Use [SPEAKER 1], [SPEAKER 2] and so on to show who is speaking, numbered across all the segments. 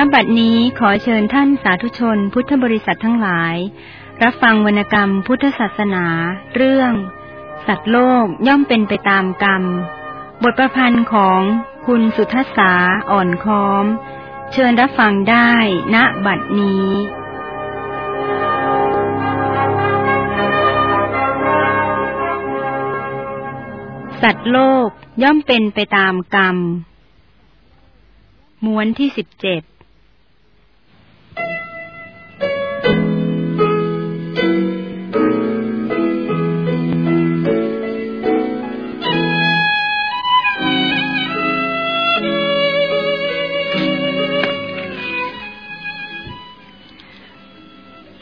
[SPEAKER 1] ณบัดนี้ขอเชิญท่านสาธุชนพุทธบริษัททั้งหลาย รับฟังวรรณกรรมพุทธศาสนา เรื่อง สัตว์โลกย่อมเป็นไปตามกรรม บทประพันธ์ของคุณสุทัศาอ่อนค้อม เชิญรับฟังได้ณบัดนี้สัตว์โลกย่อมเป็นไปตามกรรม ม้วนที่สิบเจ็ด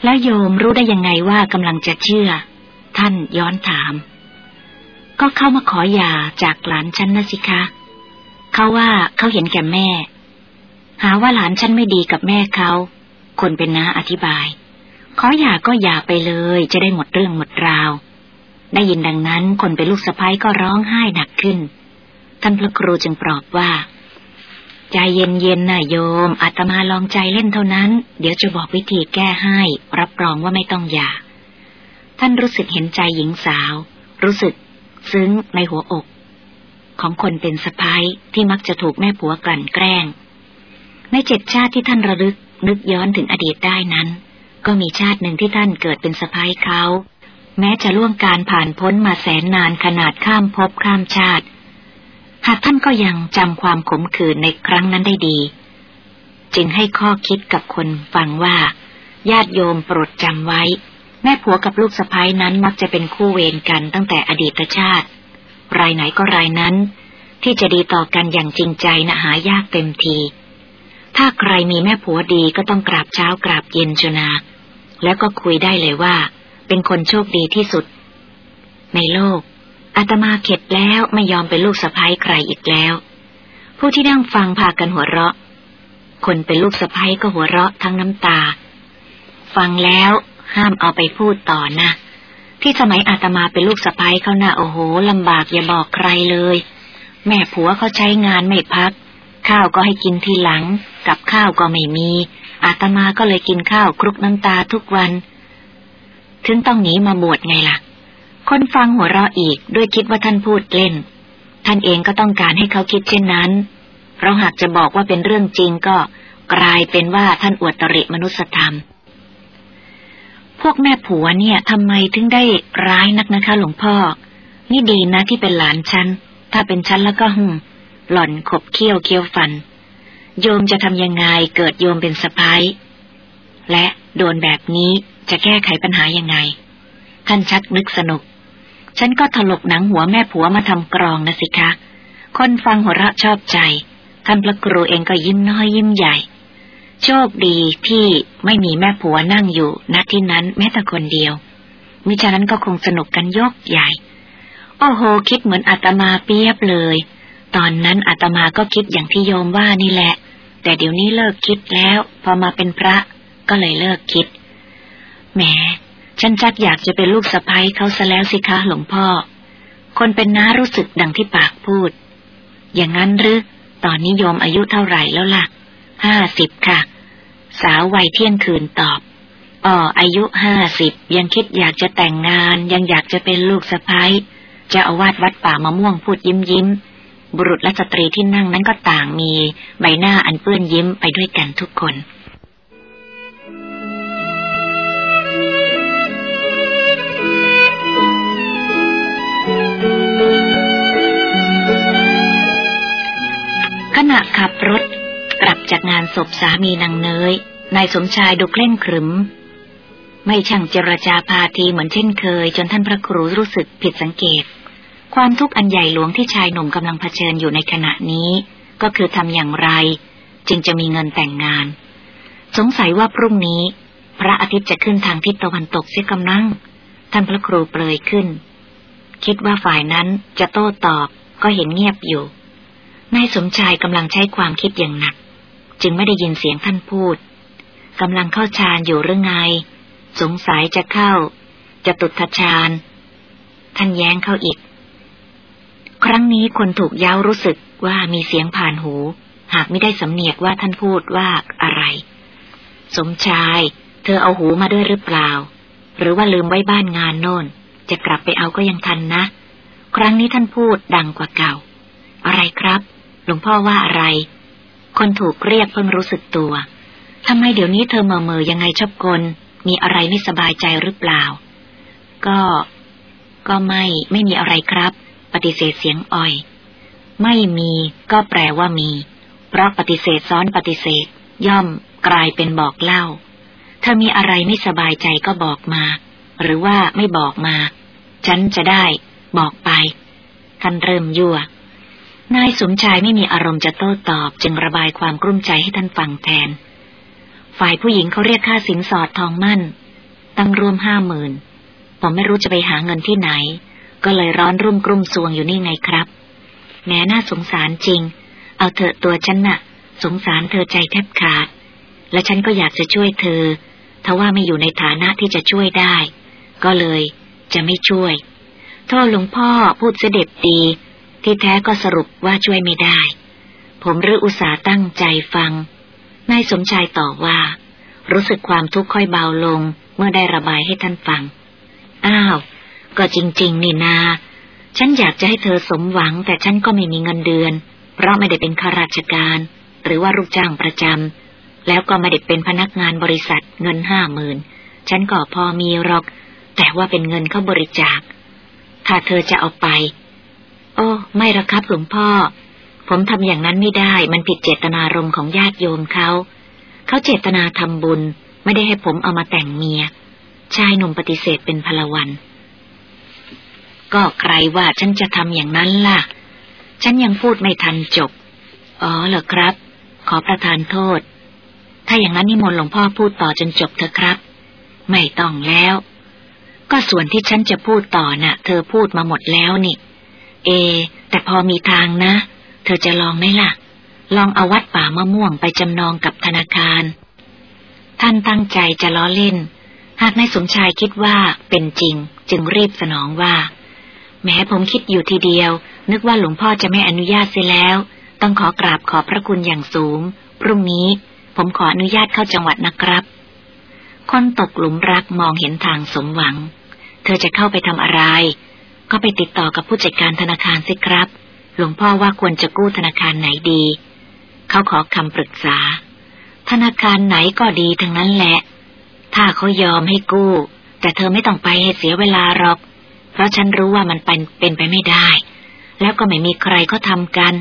[SPEAKER 2] แล้วโยมรู้ได้ยังไงว่ากำลังจะเชื่อ ท่านย้อนถาม ก็เข้ามาขอหย่าจากหลานฉันนะสิคะ เขาว่าเขาเห็นแก่แม่ หาว่าหลานฉันไม่ดีกับแม่เขา คนเป็นน้าอธิบาย ขอหย่าก็หย่าไปเลย จะได้หมดเรื่องหมดราว ได้ยินดังนั้นคนเป็นลูกสะพ้ยก็ร้องไห้หนักขึ้น ท่านพระครูจึงปลอบว่า ใจเย็นๆนะโยมอาตมาลองใจเล่นเท่านั้น เดี๋ยวจะบอกวิธีแก้ให้ รับรองว่าไม่ต้องหย่าท่านรู้สึกเห็นใจหญิงสาว รู้สึก ซึ้งในหัวอก ของคนเป็นสะพ้ายที่มักจะถูกแม่ผัวกลั่นแกล้ง ในเจ็ดชาติที่ท่านระลึกนึกย้อนถึงอดีตได้นั้น ก็มีชาติหนึ่งที่ท่านเกิดเป็นสะพ้ายเขา แม้จะล่วงการผ่านพ้นมาแสนนานขนาดข้ามภพข้ามชาติ หากท่านก็ยังจำความขมขื่นในครั้งนั้นได้ดี จึงให้ข้อคิดกับคนฟังว่า ญาติโยมโปรดจำไว้ แม่ผัวกับลูกสะพ้ายนั้นมักจะเป็นคู่เวรกันตั้งแต่อดีตชาติ รายไหนก็รายนั้น ที่จะดีต่อกันอย่างจริงใจนะหายากเต็มที ถ้าใครมีแม่ผัวดีก็ต้องกราบเช้ากราบเย็นชนา แล้วก็คุยได้เลยว่า เป็นคนโชคดีที่สุด ในโลก อาตมาเข็ดแล้วไม่ยอมเป็นลูกสะพ้ายใครอีกแล้ว ผู้ที่นั่งฟังพากันหัวเราะ คนเป็นลูกสะพ้ายก็หัวเราะทั้งน้ำตา ฟังแล้วห้ามเอาไปพูดต่อนะ ที่สมัยอาตมาเป็นลูกสะพ้ายเขาหนะ่ะโอ้โหลำบากอย่าบอกใครเลย แม่ผัวเขาใช้งานไม่พัก ข้าวก็ให้กินทีหลัง กับข้าวก็ไม่มี อาตมาก็เลยกินข้าวคลุกน้ำตาทุกวัน ถึงต้องหนีมาบวชไงล่ะ คนฟังหัวเราะอีกด้วยคิดว่าท่านพูดเล่น ท่านเองก็ต้องการให้เขาคิดเช่นนั้น เพราะหากจะบอกว่าเป็นเรื่องจริงก็กลายเป็นว่าท่านอวดตริมนุสธรรม พวกแม่ผัวเนี่ยทำไมถึงได้ร้ายนักนะคะ หลวงพ่อ นี่ดีนะที่เป็นหลานฉัน ถ้าเป็นฉันแล้วก็หึมหล่อนขบเคี้ยวเคี้ยวฟัน โยมจะทำยังไงเกิดโยมเป็นสะพ้ายและโดนแบบนี้จะแก้ไขปัญหายังไง ท่านชักนึกสนุก ฉันก็ถลกหนังหัวแม่ผัวมาทำกรองนะสิคะ คนฟังหัวเราะชอบใจ ท่านพระครูเองก็ยิ้มน้อยยิ้มใหญ่ โชคดีที่ไม่มีแม่ผัวนั่งอยู่ณที่นั้นแม้แต่คนเดียว มิฉะนั้นก็คงสนุกกันยกใหญ่ โอ้โห คิดเหมือนอาตมาเปียบเลย ตอนนั้นอาตมาก็คิดอย่างที่โยมว่านี่แหละ แต่เดี๋ยวนี้เลิกคิดแล้ว พอมาเป็นพระก็เลยเลิกคิด แหม ฉันจักอยากจะเป็นลูกสะพ้ยเขาซะแล้วสิคะหลวงพ่อ คนเป็นน้ารู้สึกดังที่ปากพูด อย่างนั้นหรือ ตอนนี้โยมอายุเท่าไหร่แล้วล่ะ ห้าสิบค่ะ สาววัยเที่ยงคืนตอบอ๋ออายุห้าสิบยังคิดอยากจะแต่งงาน ยังอยากจะเป็นลูกสะพ้ยเจะอาวาสวัดป่ามะม่วงพูดยิ้มยิ้ม บุรุษและสตรีที่นั่งนั้นก็ต่างมีใบหน้าอันเปื้อนยิ้มไปด้วยกันทุกคน ขณะขับรถ กลับจากงานศพสามีนางเนยนายสมชายดูเคร่งขรึม ไม่ช่างเจรจาพาทีเหมือนเช่นเคย จนท่านพระครูรู้สึกผิดสังเกต ความทุกข์อันใหญ่หลวงที่ชายหนุ่มกำลังเผชิญอยู่ในขณะนี้ ก็คือทำอย่างไร จึงจะมีเงินแต่งงาน สงสัยว่าพรุ่งนี้ พระอาทิตย์จะขึ้นทางทิศตะวันตกเสียกำลังท่านพระครูเปรยขึ้น คิดว่าฝ่ายนั้นจะโต้ตอบก็เห็นเงียบอยู่ นายสมชายกำลังใช้ความคิดอย่างหนัก จึงไม่ได้ยินเสียงท่านพูดกำลังเข้าฌานอยู่หรือไง สงสัยจะเข้า จะตุทฌานท่านแย้งเข้าอีก ครั้งนี้คนถูกเย้ารู้สึกว่ามีเสียงผ่านหู หากไม่ได้สำเนียกว่าท่านพูดว่าอะไร สมชาย เธอเอาหูมาด้วยหรือเปล่า หรือว่าลืมไว้บ้านงานโน่น จะกลับไปเอาก็ยังทันนะ ครั้งนี้ท่านพูดดังกว่าเก่า อะไรครับ หลวงพ่อว่าอะไร คนถูกเรียกเพิ่งรู้สึกตัวทำไมเดี๋ยวนี้เธอเมื่อเมื่อยังไงชอบกล มีอะไรไม่สบายใจหรือเปล่า ก็ ก็ไม่ไม่มีอะไรครับ ปฏิเสธเสียงอ่อย ไม่มีก็แปลว่ามี เพราะปฏิเสธซ้อนปฏิเสธ ย่อมกลายเป็นบอกเล่า เธอมีอะไรไม่สบายใจก็บอกมา หรือว่าไม่บอกมา ฉันจะได้ บอกไปท่านเริ่มยั่ว นายสมชายไม่มีอารมณ์จะโต้ตอบ จึงระบายความกลุ้มใจให้ท่านฟังแทน ฝ่ายผู้หญิงเขาเรียกค่าสินสอดทองมั่น ตั้งรวมห้าหมื่นผมไม่รู้จะไปหาเงินที่ไหน ก็เลยร้อนรุ่มกลุ้มซวงอยู่นี่ไงครับ แม้น่าสงสารจริง เอาเถอะตัวฉันนะ่ะ สงสารเธอใจแทบขาด และฉันก็อยากจะช่วยเธอทว่าไม่อยู่ในฐานะที่จะช่วยได้ ก็เลยจะไม่ช่วยโทษหลวงพ่อพูดเสด็จดี ที่แท้ก็สรุปว่าช่วยไม่ได้ ผมรื้ออุตสาห์ตั้งใจฟัง นายสมชายตอบว่า รู้สึกความทุกข์ค่อยเบาลงเมื่อได้ระบายให้ท่านฟัง อ้าว ก็จริง ๆ นี่นา ฉันอยากจะให้เธอสมหวัง แต่ฉันก็ไม่มีเงินเดือน เพราะไม่ได้เป็นข้าราชการ หรือว่าลูกจ้างประจำ แล้วก็ไม่ได้เป็นพนักงานบริษัทเงินห้าหมื่น ฉันก็พอมีหรอก แต่ว่าเป็นเงินเข้าบริจาค ถ้าเธอจะเอาไป โอ้ไม่ละครับหลวงพ่อ ผมทำอย่างนั้นไม่ได้ มันผิดเจตนารมณ์ของญาติโยมเขาเขาเจตนาทำบุญ ไม่ได้ให้ผมเอามาแต่งเมีย ชายหนุ่มปฏิเสธเป็นพลวัน ก็ใครว่าฉันจะทำอย่างนั้นล่ะ ฉันยังพูดไม่ทันจบ อ๋อเหรอครับ ขอประทานโทษ ถ้าอย่างนั้นนิมนต์หลวงพ่อพูดต่อจนจบเถอะครับ ไม่ต้องแล้ว ก็ส่วนที่ฉันจะพูดต่อนะ่ะ เธอพูดมาหมดแล้วนี่ เอ แต่พอมีทางนะ เธอจะลองไหมล่ะ ลองเอาวัดป่ามะม่วงไปจำนองกับธนาคาร ท่านตั้งใจจะล้อเล่น หากนายสมชายคิดว่าเป็นจริง จึงรีบสนองว่า แม้ผมคิดอยู่ทีเดียว นึกว่าหลวงพ่อจะไม่อนุญาตเสียแล้ว ต้องขอกราบขอพระคุณอย่างสูง พรุ่งนี้ผมขออนุญาตเข้าจังหวัดนะครับ คนตกหลุมรักมองเห็นทางสมหวัง เธอจะเข้าไปทำอะไร ก็ไปติดต่อกับผู้จัดการธนาคารสิครับ หลวงพ่อว่าควรจะกู้ธนาคารไหนดี เขาขอคำปรึกษา ธนาคารไหนก็ดีทั้งนั้นแหละ ถ้าเขายอมให้กู้ แต่เธอไม่ต้องไปให้เสียเวลาหรอก เพราะฉันรู้ว่ามันเป็นเป็นไปไม่ได้ แล้วก็ไม่มีใครเขาทำกัน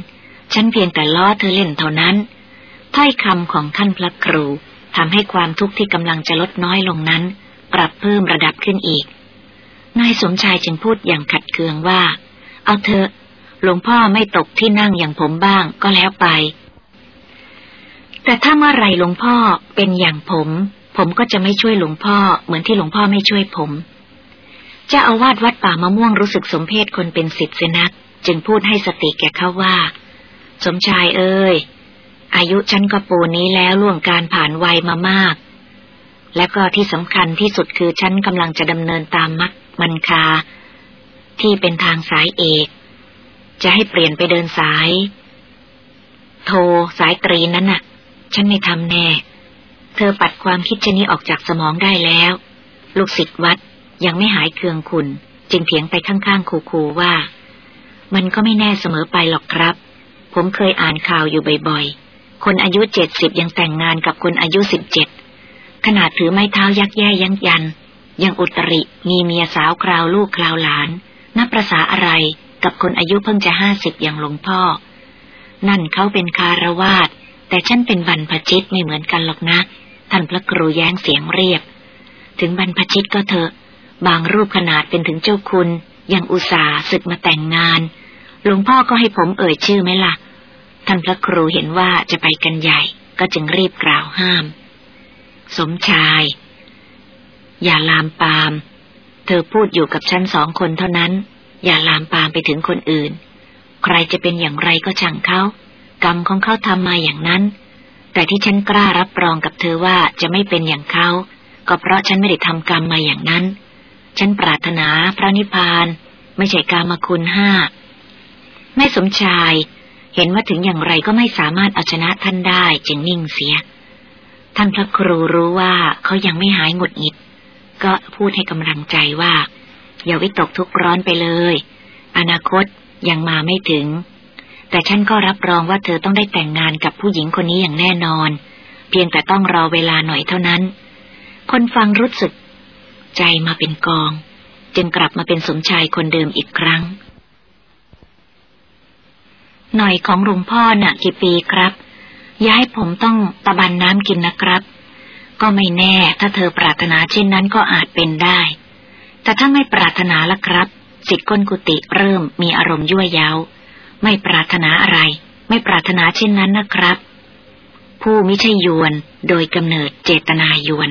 [SPEAKER 2] ฉันเพียงแต่ล้อเธอเล่นเท่านั้น ถ้อยคำของท่านพระครูทำให้ความทุกข์ที่กำลังจะลดน้อยลงนั้น ปรับเพิ่มระดับขึ้นอีก นายสมชายจึงพูดอย่างขัดเคืองว่า เอาเถอะ หลวงพ่อไม่ตกที่นั่งอย่างผมบ้างก็แล้วไป แต่ถ้าเมื่อไรหลวงพ่อเป็นอย่างผม ผมก็จะไม่ช่วยหลวงพ่อ เหมือนที่หลวงพ่อไม่ช่วยผมจะเอาวาดวัดป่ามะม่วงรู้สึกสมเพศคนเป็นสิทธิ์เสนัก จึงพูดให้สติแก่เขาว่า สมชายเอ้ย อายุฉันก็ปูนี้แล้วล่วงการผ่านวัยมามาก และก็ที่สำคัญที่สุดคือฉันกำลังจะดำเนินตามมรรคมันคา ที่เป็นทางสายเอก จะให้เปลี่ยนไปเดินสาย โทสายตรีนั้นน่ะ ฉันไม่ทำแน่ เธอปัดความคิดชนี้ออกจากสมองได้แล้ว ลูกศิษย์วัดยังไม่หายเคืองคุณ จึงเพียงไปข้างๆคูๆว่า มันก็ไม่แน่เสมอไปหรอกครับ ผมเคยอ่านข่าวอยู่บ่อยๆ คนอายุเจ็ดสิบยังแต่งงานกับคนอายุสิบเจ็ด ขนาดถือไม้เท้ายักแย่ยังยัน ยังอุตริมีเมียสาวคราวลูกคราวหลาน นับประษาอะไรกับคนอายุเพิ่งจะห้าสิบอย่างหลวงพ่อ นั่นเขาเป็นคารวาสแต่ฉันเป็นบรรพชิตไม่เหมือนกันหรอกนะ ท่านพระครูแย้งเสียงเรียบ ถึงบรรพชิตก็เถอะ บางรูปขนาดเป็นถึงเจ้าคุณ ยังอุตส่าห์ศึกมาแต่งงาน หลวงพ่อก็ให้ผมเอ่ยชื่อไหมละ่ะ ท่านพระครูเห็นว่าจะไปกันใหญ่ ก็จึงรีบกล่าวห้าม สมชาย อย่าลามปาม เธอพูดอยู่กับฉันสองคนเท่านั้น อย่าลามปามไปถึงคนอื่น ใครจะเป็นอย่างไรก็ช่างเขา กรรมของเขาทำมาอย่างนั้น แต่ที่ฉันกล้ารับรองกับเธอว่าจะไม่เป็นอย่างเขา ก็เพราะฉันไม่ได้ทำกรรมมาอย่างนั้น ฉันปรารถนาพระนิพพาน ไม่ใช่กรรมคุณห้า แม่สมชายเห็นว่าถึงอย่างไรก็ไม่สามารถเอาชนะท่านได้จึงนิ่งเสีย ท่านพระครูรู้ว่าเขายังไม่หายหงุดหงิด ก็พูดให้กำลังใจว่า อย่าวิตกทุกข์ร้อนไปเลย อนาคตยังมาไม่ถึง แต่ฉันก็รับรองว่าเธอต้องได้แต่งงานกับผู้หญิงคนนี้อย่างแน่นอน เพียงแต่ต้องรอเวลาหน่อยเท่านั้น คนฟังรู้สึก ใจมาเป็นกอง จึงกลับมาเป็นสมชายคนเดิมอีกครั้ง หน่อยของหลวงพ่อน่ะกี่ปีครับ ย้ายผมต้องตะบันน้ำกินนะครับ ก็ไม่แน่ถ้าเธอปรารถนาเช่นนั้นก็อาจเป็นได้ แต่ถ้าไม่ปรารถนาละครับสิทธิ์ก้นกุฏิเริ่มมีอารมณ์ยั่วย้า ไม่ปรารถนาอะไร ไม่ปรารถนาเช่นนั้นนะครับ ผู้ม่ใช่ยวนโดยกำเนิดเจตนายวน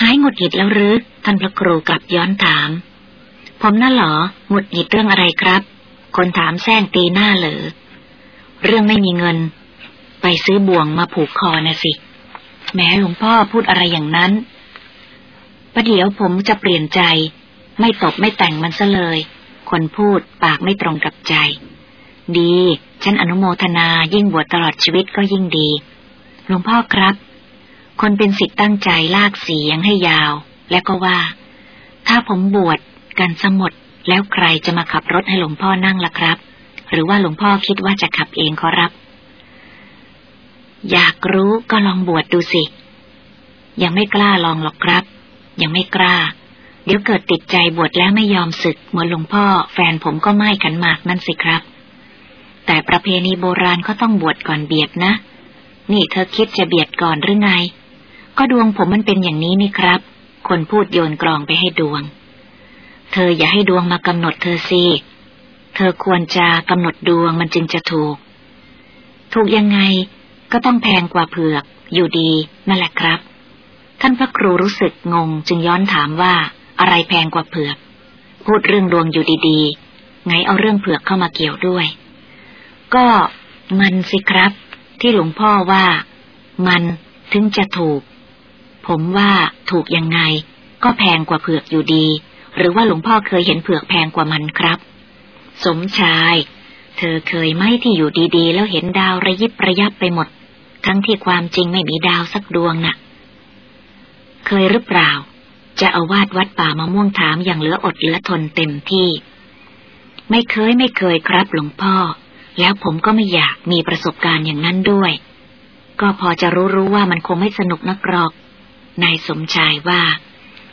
[SPEAKER 2] หายหงุดหงิดแล้วหรือ ท่านพระครูกลับย้อนถาม ผมน่ะหรอหงุดหงิดเรื่องอะไรครับ คนถามแซงตีหน้าเหรอเรื่องไม่มีเงิน ไปซื้อบ่วงมาผูกคอนะสิ แม้หลวงพ่อพูดอะไรอย่างนั้น ประเดี๋ยวผมจะเปลี่ยนใจ ไม่ตบไม่แต่งมันซะเลย คนพูดปากไม่ตรงกับใจ ดี ฉันอนุโมทนายิ่งบวชตลอดชีวิตก็ยิ่งดี หลวงพ่อครับ คนเป็นสิทธิ์ตั้งใจลากเสียงให้ยาว แล้วก็ว่า ถ้าผมบวชกันสมดแล้วใครจะมาขับรถให้หลวงพ่อนั่งล่ะครับ หรือว่าหลวงพ่อคิดว่าจะขับเองขอรับ อยากรู้ก็ลองบวชดดูสิ ยังไม่กล้าลองหรอกครับ ยังไม่กล้า เดี๋ยวเกิดติดใจบวชแล้วไม่ยอมศึกเหมือนหลวงพ่อแฟนผมก็ไม่ขันมากนั่นสิครับ แต่ประเพณีโบราณก็ต้องบวชก่อนเบียดนะ นี่เธอคิดจะเบียดก่อนหรือไง ก็ดวงผมมันเป็นอย่างนี้นี่ครับ คนพูดโยนกรองไปให้ดวง เธออย่าให้ดวงมากำหนดเธอสิเธอควรจะกำหนดดวงมันจึงจะถูก ถูกยังไง ก็ต้องแพงกว่าเผือก อยู่ดีนั่นแหละครับ ท่านพระครูรู้สึกงงจึงย้อนถามว่าอะไรแพงกว่าเผือก พูดเรื่องดวงอยู่ดีๆ ไงเอาเรื่องเผือกเข้ามาเกี่ยวด้วย ก็มันสิครับ ที่หลวงพ่อว่า มันถึงจะถูก ผมว่าถูกยังไง ก็แพงกว่าเผือกอยู่ดี หรือว่าหลวงพ่อเคยเห็นเผือกแพงกว่ามันครับ สมชาย เธอเคยไหมที่อยู่ดีๆ แล้วเห็นดาวระยิบระยับไปหมด ทั้งที่ความจริงไม่มีดาวสักดวงนะ่ะ เคยหรือเปล่า จะเอาวาดวัดป่ามะม่วงถามอย่างเหลืออดเหลือทนเต็มที่ ไม่เคยไม่เคยครับหลวงพ่อ แล้วผมก็ไม่อยากมีประสบการณ์อย่างนั้นด้วย ก็พอจะรู้รู้ว่ามันคงไม่สนุกนักหรอก นายสมชายว่า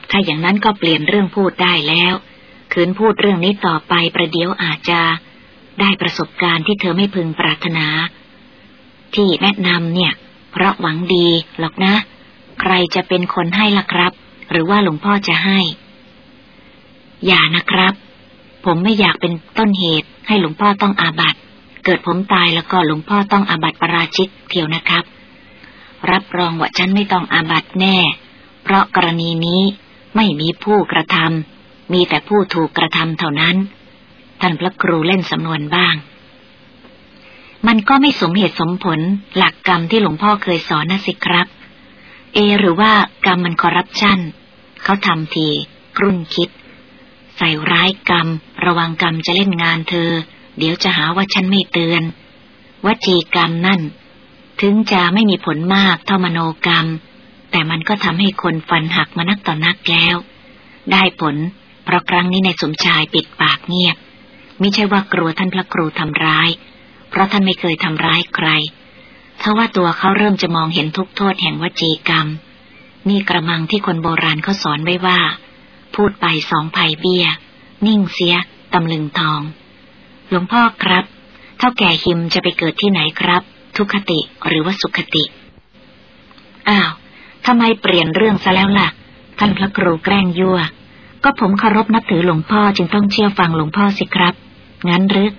[SPEAKER 2] ถ้าอย่างนั้นก็เปลี่ยนเรื่องพูดได้แล้วคืนพูดเรื่องนี้ต่อไปประเดี๋ยวอาจจะได้ประสบการณ์ที่เธอไม่พึงปรารถนา ที่แนะนำเนี่ย เพราะหวังดีหรอกนะ ใครจะเป็นคนให้ล่ะครับ หรือว่าหลวงพ่อจะให้ อย่านะครับ ผมไม่อยากเป็นต้นเหตุให้หลวงพ่อต้องอาบัตเกิดผมตายแล้วก็หลวงพ่อต้องอาบัตประราชิกเที่ยวนะครับ รับรองว่าฉันไม่ต้องอาบัตแน่ เพราะกรณีนี้ไม่มีผู้กระทำมีแต่ผู้ถูกกระทำเท่านั้น ท่านพระครูเล่นสำนวนบ้าง มันก็ไม่สมเหตุสมผลหลักกรรมที่หลวงพ่อเคยสอนนะสิครับ เอ หรือว่ากรรมมันคอร์รัปชันเขาทำทีครุ่นคิด ใส่ร้ายกรรม ระวังกรรมจะเล่นงานเธอ เดี๋ยวจะหาว่าฉันไม่เตือนวจีกรรมนั่น ถึงจะไม่มีผลมากเท่ามโนกรรม แต่มันก็ทำให้คนฟันหักมานักต่อนักแล้ว ได้ผล เพราะครั้งนี้ในสมชายปิดปากเงียบไม่ใช่ว่ากลัวท่านพระครูทำร้าย เพราะท่านไม่เคยทำร้ายใครถ้าว่าตัวเขาเริ่มจะมองเห็นทุกโทษแห่งวจีกรรม นี่กระมังที่คนโบราณเขาสอนไว้ว่า พูดไปสองภัยเบี้ย นิ่งเสียตำลึงทอง หลวงพ่อครับ เท่าแก่หิมจะไปเกิดที่ไหนครับ ทุคติหรือว่าสุขติ อ้าวทำไมเปลี่ยนเรื่องซะแล้วล่ะ ท่านพระครูแกล้งยั่ว ก็ผมเคารพนับถือหลวงพ่อจึงต้องเชื่อฟังหลวงพ่อสิครับ งั้นหรือ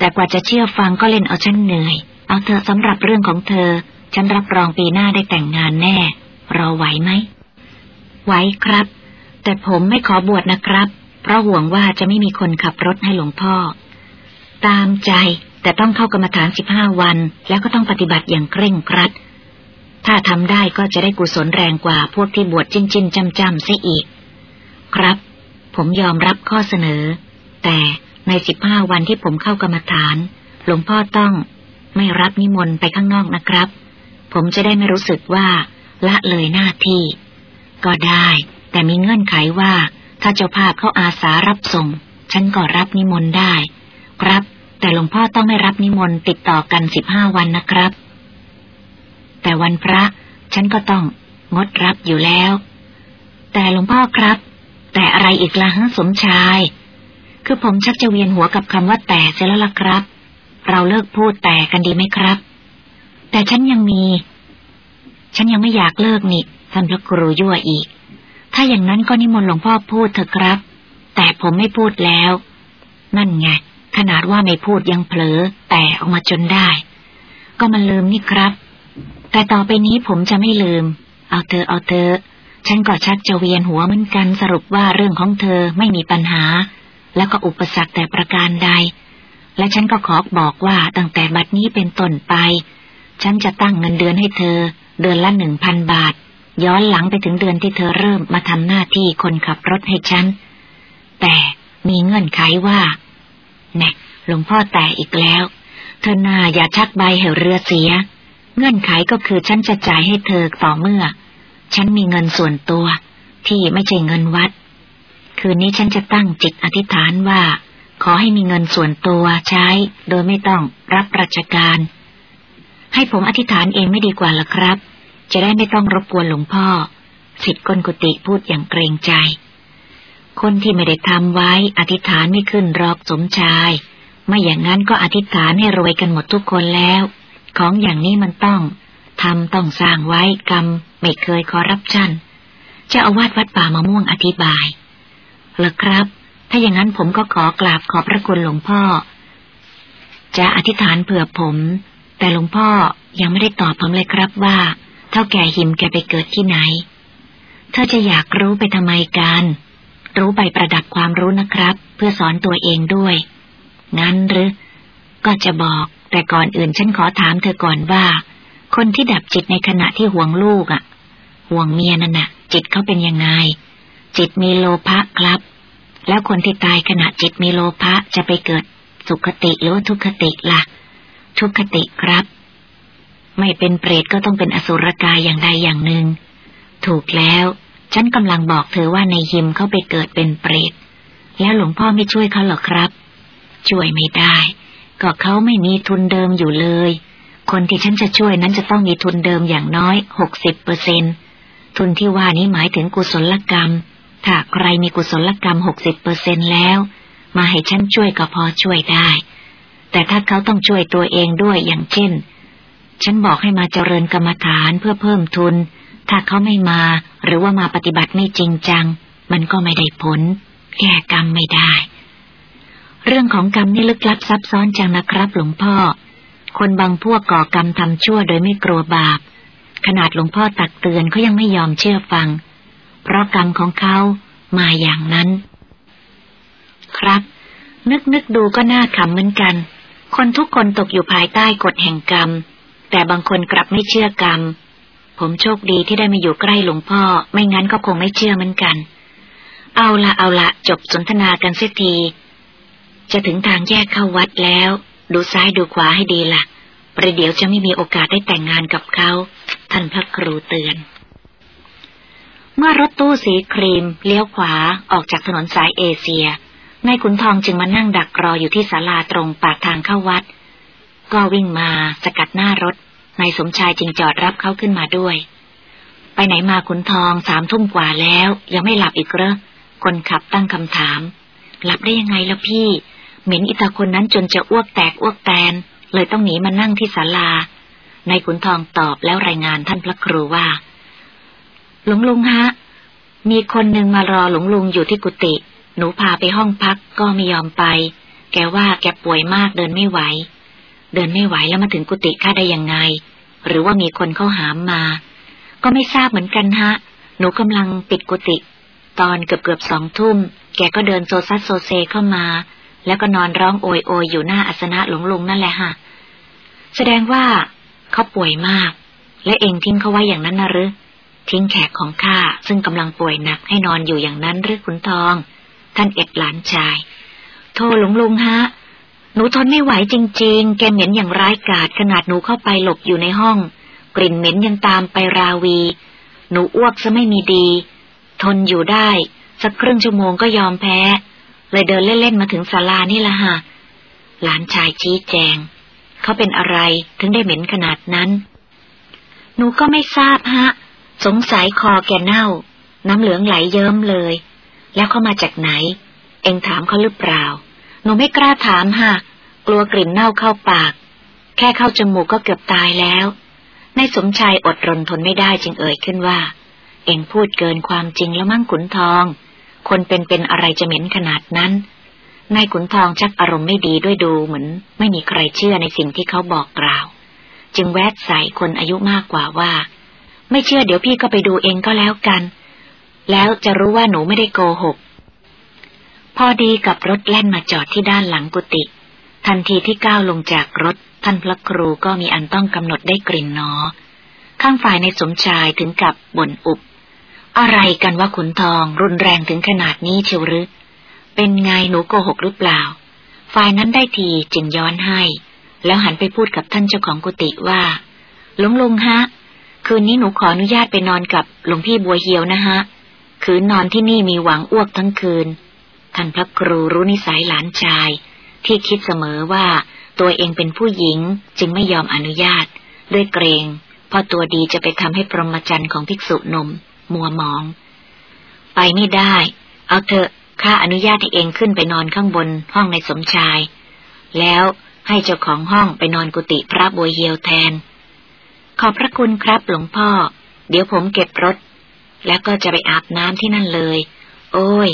[SPEAKER 2] แต่กว่าจะเชื่อฟังก็เล่นเอาฉันเหนื่อย เอาเธอสำหรับเรื่องของเธอ ฉันรับรองปีหน้าได้แต่งงานแน่ รอไหวไหม ไหวครับ แต่ผมไม่ขอบวชนะครับ เพราะห่วงว่าจะไม่มีคนขับรถให้หลวงพ่อ ตามใจแต่ต้องเข้ากรรมฐานสิบห้าวัน แล้วก็ต้องปฏิบัติอย่างเคร่งครัด ถ้าทำได้ก็จะได้กุศลแรงกว่าพวกที่บวชจิ้นจิ้นจำจำเสียอีก ครับ ผมยอมรับข้อเสนอ แต่ ในสิบห้าวันที่ผมเข้ากรรมฐาน หลวงพ่อต้องไม่รับนิมนต์ไปข้างนอกนะครับ ผมจะได้ไม่รู้สึกว่า ละเลยหน้าที่ ก็ได้ แต่มีเงื่อนไขว่า ถ้าเจ้าภาพเขาอาสารับส่ง ฉันก็รับนิมนต์ได้ ครับ แต่หลวงพ่อต้องไม่รับนิมนต์ติดต่อกันสิบห้าวันนะครับ แต่วันพระ ฉันก็ต้องงดรับอยู่แล้ว แต่หลวงพ่อครับ แต่อะไรอีกล่ะฮะสมชาย คือผมชักจะเวียนหัวกับคำว่าแต่เสียแล้วล่ะครับ เราเลิกพูดแต่กันดีไหมครับ แต่ฉันยังมี ฉันยังไม่อยากเลิกนี่ท่านพระครูยั่วอีก ถ้าอย่างนั้นก็นิมนต์หลวงพ่อพูดเถอะครับ แต่ผมไม่พูดแล้ว นั่นไง ขนาดว่าไม่พูดยังเผลอ แต่ออกมาจนได้ ก็มันลืมนี่ครับ แต่ต่อไปนี้ผมจะไม่ลืม เอาเธอเอาเธอฉันก็ชักจะเวียนหัวเหมือนกันสรุปว่าเรื่องของเธอไม่มีปัญหา แล้วก็อุปสรรคแต่ประการใด และฉันก็ขอบอกว่าตั้งแต่บัดนี้เป็นต้นไป ฉันจะตั้งเงินเดือนให้เธอ เดือนละหนึ่งพันบาท ย้อนหลังไปถึงเดือนที่เธอเริ่มมาทำหน้าที่คนขับรถให้ฉัน แต่มีเงื่อนไขว่าแน่หลวงพ่อแต่อีกแล้ว เธอนาอย่าชักใบเหวเรือเสีย เงื่อนไขก็คือฉันจะจ่ายให้เธอต่อเมื่อ ฉันมีเงินส่วนตัว ที่ไม่ใช่เงินวัด คืนนี้ฉันจะตั้งจิตอธิษฐานว่า ขอให้มีเงินส่วนตัวใช้ โดยไม่ต้องรับราชการ ให้ผมอธิษฐานเองไม่ดีกว่าหรอครับ จะได้ไม่ต้องรบกวนหลวงพ่อ สิทธิ์กนกุติพูดอย่างเกรงใจ คนที่ไม่ได้ทำไว้อธิษฐานไม่ขึ้นรอกสมชาย ไม่อย่างนั้นก็อธิษฐานให้รวยกันหมดทุกคนแล้ว ของอย่างนี้มันต้องทำต้องสร้างไว้กรรมไม่เคยคอรับชันเจ้าอาวาสวัดป่ามะม่วงอธิบาย เหรอครับ ถ้าอย่างนั้นผมก็ขอกราบขอบพระคุณหลวงพ่อ จะอธิษฐานเผื่อผม แต่หลวงพ่อยังไม่ได้ตอบผมเลยครับว่า เท่าแก่หิมแกไปเกิดที่ไหน เธอจะอยากรู้ไปทำไมกัน รู้ไปประดับความรู้นะครับ เพื่อสอนตัวเองด้วย งั้นหรือ ก็จะบอกแต่ก่อนอื่นฉันขอถามเธอก่อนว่า คนที่ดับจิตในขณะที่ห่วงลูกอะ่ะ ห่วงเมียนั่นน่ะ จิตเขาเป็นยังไง จิตมีโลภะครับ แล้วคนที่ตายขณะจิตมีโลภะจะไปเกิดสุขติหรือทุกขติละ่ะ ทุกขติครับ ไม่เป็นเปรตก็ต้องเป็นอสุรกายอย่างใดอย่างหนึ่ง ถูกแล้ว ฉันกำลังบอกเธอว่าในยิมเขาไปเกิดเป็นเปรต แล้วหลวงพ่อไม่ช่วยเขาหรอครับ ช่วยไม่ได้ ก็เขาไม่มีทุนเดิมอยู่เลย คนที่ฉันจะช่วยนั้นจะต้องมีทุนเดิมอย่างน้อยหกสิบเปอร์เซ็นทุนที่ว่านี้หมายถึงกุศลกรรม ถ้าใครมีกุศลกรรมหกสิบเปอร์เซ็นแล้ว มาให้ฉันช่วยก็พอช่วยได้ แต่ถ้าเขาต้องช่วยตัวเองด้วยอย่างเช่น ฉันบอกให้มาเจริญกรรมฐานเพื่อเพิ่มทุน ถ้าเขาไม่มาหรือว่ามาปฏิบัติไม่จริงจัง มันก็ไม่ได้ผล แก้กรรมไม่ได้ เรื่องของกรรมนี่ลึกลับซับซ้อนจังนะครับหลวงพ่อ คนบางพวกก่อกรรมทำชั่วโดยไม่กลัวบาป ขนาดหลวงพ่อตักเตือนเขายังไม่ยอมเชื่อฟังเเพราะกรรมของเขามาอย่างนั้น ครับ นึกนึกดูก็น่าขำเหมือนกัน คนทุกคนตกอยู่ภายใต้กฎแห่งกรรม แต่บางคนกลับไม่เชื่อกรรม ผมโชคดีที่ได้มาอยู่ใกล้หลวงพ่อ ไม่งั้นก็คงไม่เชื่อเหมือนกัน เอาละเอาละจบสนทนากันเสียที จะถึงทางแยกเข้าวัดแล้ว ดูซ้ายดูขวาให้ดีละ่ะประเดี๋ยวจะไม่มีโอกาสได้แต่งงานกับเขา ท่านพระครูเตือน เมื่อรถตู้สีครีม เลี้ยวขวาออกจากถนนสายเอเชียนายขุนทองจึงมานั่งดักรออยู่ที่ศาลาตรงปากทางเข้าวัด ก็วิ่งมาสกัดหน้ารถนายสมชายจึงจอดรับเขาขึ้นมาด้วย ไปไหนมาขุนทองสามทุ่มกว่าแล้ว ยังไม่หลับอีกเหรอคนขับตั้งคำถาม หลับได้ยังไงล่ะพี่ เหม็นอิตาคนนั้นจนจะอ้วกแตกอ้วกแตน เลยต้องหนีมานั่งที่ศาลานายขุนทองตอบแล้วรายงานท่านพระครูว่า หลวงลุงฮะ มีคนหนึ่งมารอหลวงลุงอยู่ที่กุฏิหนูพาไปห้องพักก็ไม่ยอมไป แกว่าแกป่วยมากเดินไม่ไหว เดินไม่ไหวแล้วมาถึงกุฏิข้าได้ยังไง หรือว่ามีคนเข้าหามมา ก็ไม่ทราบเหมือนกันฮะ หนูกำลังปิดกุฏิตอนเกือบเกือบสองทุ่ม แกก็เดินโซซัสโซเซเข้ามา แล้วก็นอนร้องโอยโอยอยู่หน้าอาสนะหลวงลุงนั่นแหละฮะ แสดงว่าเขาป่วยมาก และเองทิ้งเขาไว้อย่างนั้นนะหรือ ทิ้งแขกของข้าซึ่งกำลังป่วยหนักให้นอนอยู่อย่างนั้นหรือขุนทอง ท่านเอ็ดหลานชาย โทรหลวงลุงฮะ หนูทนไม่ไหวจริง ๆ แกเหม็นอย่างร้ายกาจขนาดหนูเข้าไปหลบอยู่ในห้อง กลิ่นเหม็นยังตามไปราวี หนูอ้วกซะไม่มีดี ทนอยู่ได้ สักครึ่งชั่วโมงก็ยอมแพ้ เลยเดินเล่นๆมาถึงศาลานี่ละฮะหลานชายชี้แจง เขาเป็นอะไรถึงได้เหม็นขนาดนั้น หนูก็ไม่ทราบฮะ สงสัยคอแกเน่า น้ำเหลืองไหลเยิ้มเลย แล้วเขามาจากไหน เอ็งถามเขาหรือเปล่า หนูไม่กล้าถามฮะ กลัวกลิ่นเน่าเข้าปาก แค่เข้าจมูกก็เกือบตายแล้วนายสมชายอดรนทนไม่ได้จึงเอ่ยขึ้นว่า เอ็งพูดเกินความจริงแล้วมั่งขุนทอง คนเป็นเป็นอะไรจะเหม็นขนาดนั้นนายขุนทองชักอารมณ์ไม่ดีด้วยดูเหมือน ไม่มีใครเชื่อในสิ่งที่เขาบอกกล่าว จึงแวดใส่คนอายุมากกว่าว่า ไม่เชื่อเดี๋ยวพี่ก็ไปดูเองก็แล้วกัน แล้วจะรู้ว่าหนูไม่ได้โกหก พอดีกับรถแล่นมาจอดที่ด้านหลังกุฏิทันทีที่ก้าวลงจากรถ ท่านพระครูก็มีอันต้องกำหนดได้กลิ่นนอ ข้างฝ่ายในสมชายถึงกับบ่นอุบ อะไรกันว่าขุนทองรุนแรงถึงขนาดนี้เชียวหรือ เป็นไงหนูโกหกหรือเปล่า ฝ่ายนั้นได้ทีจึงย้อนให้ แล้วหันไปพูดกับท่านเจ้าของกุฏิว่า หลวงลุงฮะ คืนนี้หนูขออนุญาตไปนอนกับหลวงพี่บัวเฮียวนะฮะ คืนนอนที่นี่มีหวังอ้วกทั้งคืน ท่านพระครูรู้นิสัยหลานชาย ที่คิดเสมอว่าตัวเองเป็นผู้หญิงจึงไม่ยอมอนุญาต ด้วยเกรงพราะตัวดีจะไปทำให้พรหมจรรย์ของภิกษุนม มัวมอง ไปไม่ได้ เอาเถอะข้าอนุญาตให้เองขึ้นไปนอนข้างบนห้องในสมชาย แล้วให้เจ้าของห้องไปนอนกุฏิพระบัวเฮียวแทน ขอบพระคุณครับหลวงพ่อ เดี๋ยวผมเก็บรถ แล้วก็จะไปอาบน้ำที่นั่นเลย โอ้ย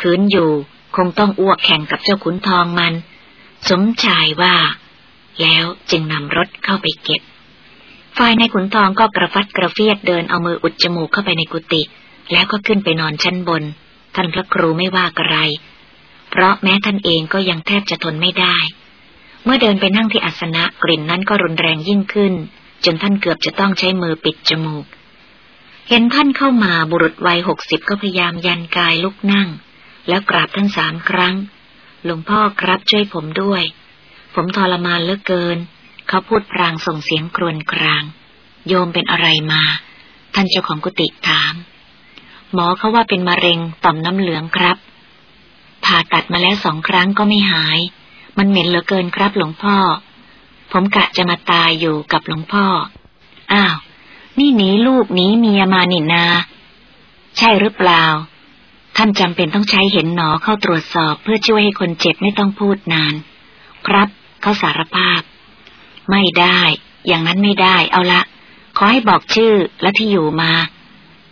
[SPEAKER 2] คืนอยู่ คงต้องอ้วกแข่งกับเจ้าขุนทองมัน สมชายว่า แล้วจึงนำรถเข้าไปเก็บ ฝ่ายในขุนทองก็กระฟัดกระเฟียดเดินเอามืออุดจมูกเข้าไปในกุฏิแล้วก็ขึ้นไปนอนชั้นบน ท่านพระครูไม่ว่าอะไร เพราะแม้ท่านเองก็ยังแทบจะทนไม่ได้ เมื่อเดินไปนั่งที่อาสนะกลิ่นนั้นก็รุนแรงยิ่งขึ้น จนท่านเกือบจะต้องใช้มือปิดจมูก เห็นท่านเข้ามาบุรุษวัยหกสิบก็พยายามยันกายลุกนั่ง แล้วกราบท่านสามครั้ง หลวงพ่อครับช่วยผมด้วย ผมทรมานเหลือเกิน เขาพูดพรางส่งเสียงกรวนกราง โยมเป็นอะไรมา ท่านเจ้าของกุฏิถาม หมอเขาว่าเป็นมะเร็งต่อมน้ำเหลืองครับ ผ่าตัดมาแล้วสองครั้งก็ไม่หาย มันเหม็นเหลือเกินครับหลวงพ่อ ผมกะจะมาตายอยู่กับหลวงพ่อ อ้าว นี่หนีลูกหนีเมียมานินา ใช่หรือเปล่า ท่านจำเป็นต้องใช้เห็นหนอเข้าตรวจสอบเพื่อช่วยให้คนเจ็บไม่ต้องพูดนาน ครับเขาสารภาพ ไม่ได้ อย่างนั้นไม่ได้ เอาละ ขอให้บอกชื่อและที่อยู่มา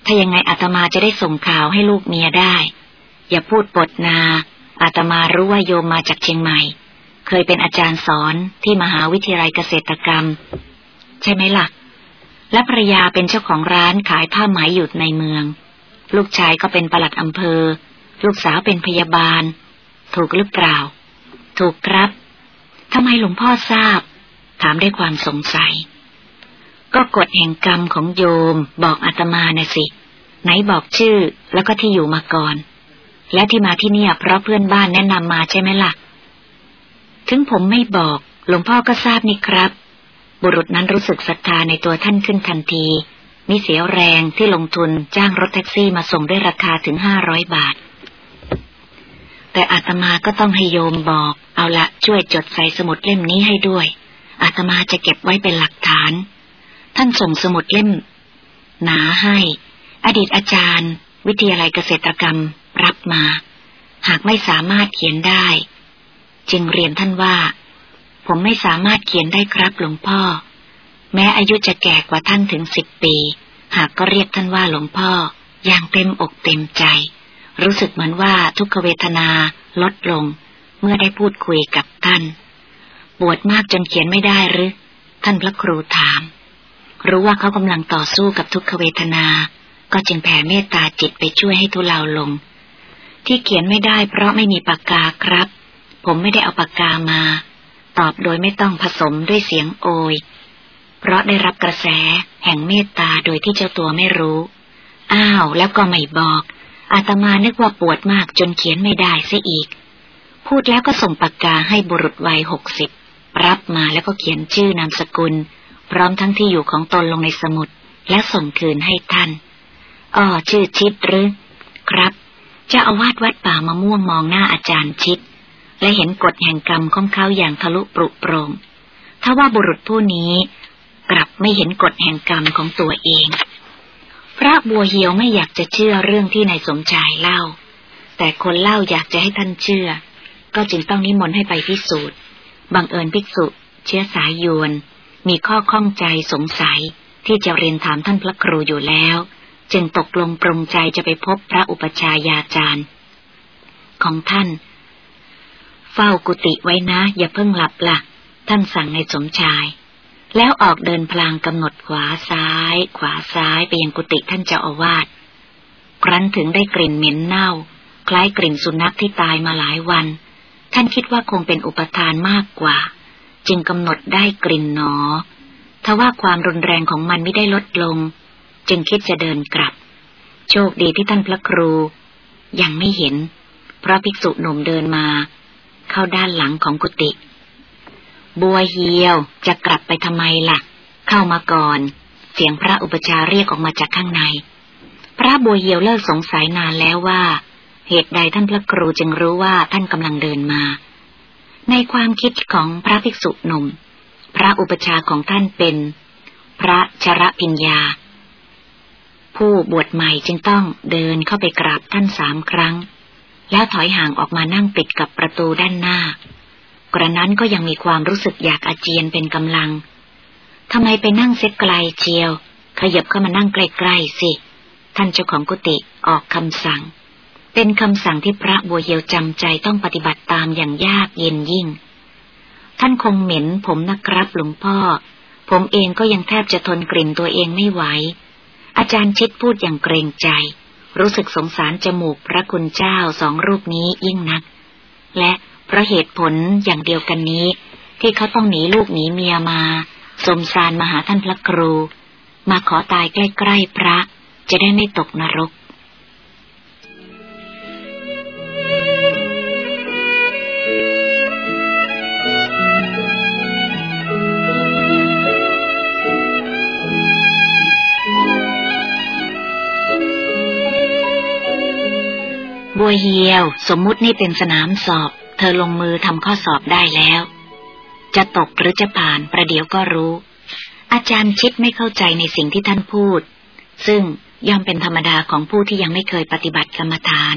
[SPEAKER 2] ถ้ายังไงอาตมาจะได้ส่งข่าวให้ลูกเมียได้ อย่าพูดปดนาอาตมารู้ว่าโยมมาจากเชียงใหม่ เคยเป็นอาจารย์สอนที่มหาวิทยาลัยเกษตรกรรม ใช่ไหมละ่ะ และภรยาเป็นเจ้าของร้านขายผ้าไหมอยู่ในเมือง ลูกชายก็เป็นประหลัดอำเภอ ลูกสาวเป็นพยาบาล ถูกหรือเปล่า ถูกครับทำไมหลวงพ่อทราบ ถามด้วยความสงสัย ก็กฎแห่งกรรมของโยม บอกอาตมานะสิ ไหนบอกชื่อแล้วก็ที่อยู่มาก่อน และที่มาที่นี่เพราะเพื่อนบ้านแนะนำมาใช่ไหมละ่ะ ถึงผมไม่บอก หลวงพ่อก็ทราบนี่ครับ บุรุษนั้นรู้สึกศรัทธาในตัวท่านขึ้นทันที มีเสียแรงที่ลงทุนจ้างรถแท็กซี่มาส่งด้วยราคาถึงห้าร้อยบาท แต่อาตมาก็ต้องให้โยมบอก เอาละช่วยจดใส่สมุดเล่มนี้ให้ด้วย อาตมาจะเก็บไว้เป็นหลักฐาน ท่านส่งสมุดเล่ม หนาให้ อดีตอาจารย์ วิทยาลัยเกษตรกรรม รับมา หากไม่สามารถเขียนได้ จึงเรียนท่านว่า ผมไม่สามารถเขียนได้ครับหลวงพ่อ แม้อายุจะแก่กว่าท่านถึงสิบปี หากก็เรียกท่านว่าหลวงพ่อ อย่างเต็มอกเต็มใจ รู้สึกเหมือนว่าทุกขเวทนาลดลง เมื่อได้พูดคุยกับท่าน ปวดมากจนเขียนไม่ได้หรือ ท่านพระครูถาม รู้ว่าเขากำลังต่อสู้กับทุกขเวทนา ก็จึงแผ่เมตตาจิตไปช่วยให้ทุเลาลง ที่เขียนไม่ได้เพราะไม่มีปากกาครับ ผมไม่ได้เอาปากกามา ตอบโดยไม่ต้องผสมด้วยเสียงโอย เพราะได้รับกระแสแห่งเมตตาโดยที่เจ้าตัวไม่รู้ อ้าวแล้วก็ไม่บอก อาตมานึกว่าปวดมากจนเขียนไม่ได้เสียอีก พูดแล้วก็ส่งปากกาให้บุรุษวัยหกสิบรับมาแล้วก็เขียนชื่อนามสกุล พร้อมทั้งที่อยู่ของตนลงในสมุด และส่งคืนให้ท่านอ๋อชื่อชิดหรือ ครับจะอาวาสวัดป่ามะม่วงมองหน้าอาจารย์ชิด และเห็นกฎแห่งกรรมของเขาอย่างทะลุปรุโปรงถ้าว่าบุรุษผู้นี้กลับไม่เห็นกฎแห่งกรรมของตัวเอง พระบัวเหียวไม่อยากจะเชื่อเรื่องที่นายสมชายเล่า แต่คนเล่าอยากจะให้ท่านเชื่อ ก็จึงต้องนิมนต์ให้ไปพิสูจน์ บังเอิญภิกษุ เชื้อสายยวน มีข้อข้องใจสงสัยที่จะเรียนถามท่านพระครูอยู่แล้ว จึงตกลงปรงใจจะไปพบพระอุปชายาจารย์ ของท่าน เฝ้ากุฏิไว้นะ อย่าเพิ่งหลับละ่ะ ท่านสั่งในสมชาย แล้วออกเดินพลางกำหนดขวาซ้าย ขวาซ้ายไปยังกุฏิท่านเจ้าอาวาสครั้นถึงได้กลิ่นเหม็นเน่า คล้ายกลิ่นสุนัขที่ตายมาหลายวัน ท่านคิดว่าคงเป็นอุปทานมากกว่า จึงกำหนดได้กลิ่นหนอทว่าความรุนแรงของมันไม่ได้ลดลง จึงคิดจะเดินกลับ โชคดีที่ท่านพระครู ยังไม่เห็น เพราะภิกษุหนุ่มเดินมา เข้าด้านหลังของกุฏิบัวเฮียวจะกลับไปทำไมละ่ะ เข้ามาก่อน เสียงพระอุปชาเรียกออกมาจากข้างใน พระบัวเฮียวเลิกสงสัยนานแล้วว่า เหตุใดท่านพระครูจึงรู้ว่าท่านกำลังเดินมา ในความคิดของพระภิกษุหนุ่ม พระอุปชาของท่านเป็น พระชระพิญญา ผู้บวชใหม่จึงต้องเดินเข้าไปกราบท่านสามครั้ง แล้วถอยห่างออกมานั่งปิดกับประตูด้านหน้า กระนั้นก็ยังมีความรู้สึกอยากอาเจียนเป็นกำลังทำไมไปนั่งเซ็ตไกลเชียว ขยับเข้ามานั่งใกล้ๆสิ ท่านเจ้าของกุฏิออกคำสั่ง เป็นคำสั่งที่พระบัวเหียวจำใจต้องปฏิบัติตามอย่างยากเย็นยิ่ง ท่านคงเหม็นผมนะครับหลวงพ่อ ผมเองก็ยังแทบจะทนกลิ่นตัวเองไม่ไหว อาจารย์ชิดพูดอย่างเกรงใจ รู้สึกสงสารจมูกพระคุณเจ้าสองรูปนี้ยิ่งนัก และเพราะเหตุผลอย่างเดียวกันนี้ ที่เขาต้องหนีลูกหนีเมียมาสมสารมาหาท่านพระครู มาขอตายใกล้ๆพระจะได้ไม่ตกนรก บัวเฮียว สมมุตินี่เป็นสนามสอบ เธอลงมือทำข้อสอบได้แล้ว จะตกหรือจะผ่านประเดี๋ยวก็รู้ อาจารย์ชิดไม่เข้าใจในสิ่งที่ท่านพูด ซึ่งย่อมเป็นธรรมดาของผู้ที่ยังไม่เคยปฏิบัติกรรมฐาน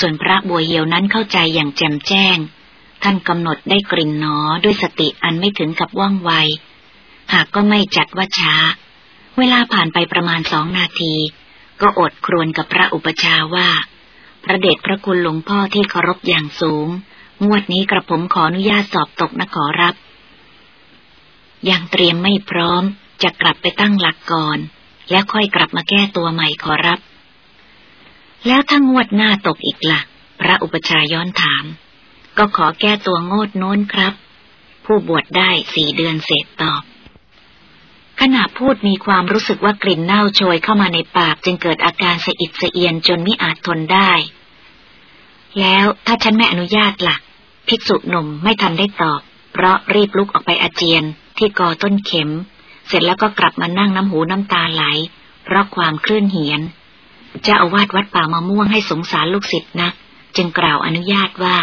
[SPEAKER 2] ส่วนพระบัวเหียวนั้นเข้าใจอย่างแจ่มแจ้ง ท่านกำหนดได้กลิ่นหนอด้วยสติอันไม่ถึงกับว่องไว หากก็ไม่จัดว่าช้า เวลาผ่านไปประมาณสองนาที ก็อดครวนกับพระอุปชาว่า ระเดชพระคุณหลวงพ่อที่เคารพอย่างสูง งวดนี้กระผมขออนุญาตสอบตกนะขอรับ ยังเตรียมไม่พร้อม จะกลับไปตั้งหลักก่อน แล้วค่อยกลับมาแก้ตัวใหม่ขอรับ แล้วถ้างวดหน้าตกอีกละ่ะ พระอุปชาย้อนถาม ก็ขอแก้ตัวงดโน้นครับ ผู้บวชได้สี่เดือนเสร็จตอบขณะพูดมีความรู้สึกว่ากลิ่นเน่าโชยเข้ามาในปากจึงเกิดอาการสะอิดสะเอียนจนไม่อาจทนได้ แล้วถ้าฉันไม่อนุญาตละ่ะ ภิกษุหนุ่มไม่ทันได้ตอบ เพราะรีบลุกออกไปอาเจียนที่กอต้นเข็ม เสร็จแล้วก็กลับมานั่งน้ำหูน้ำตาไหล เพราะความคลื่นเหียนจะอาวาดวัดป่ามะม่วงให้สงสารลูกศิษย์นักจึงกล่าวอนุญาตว่า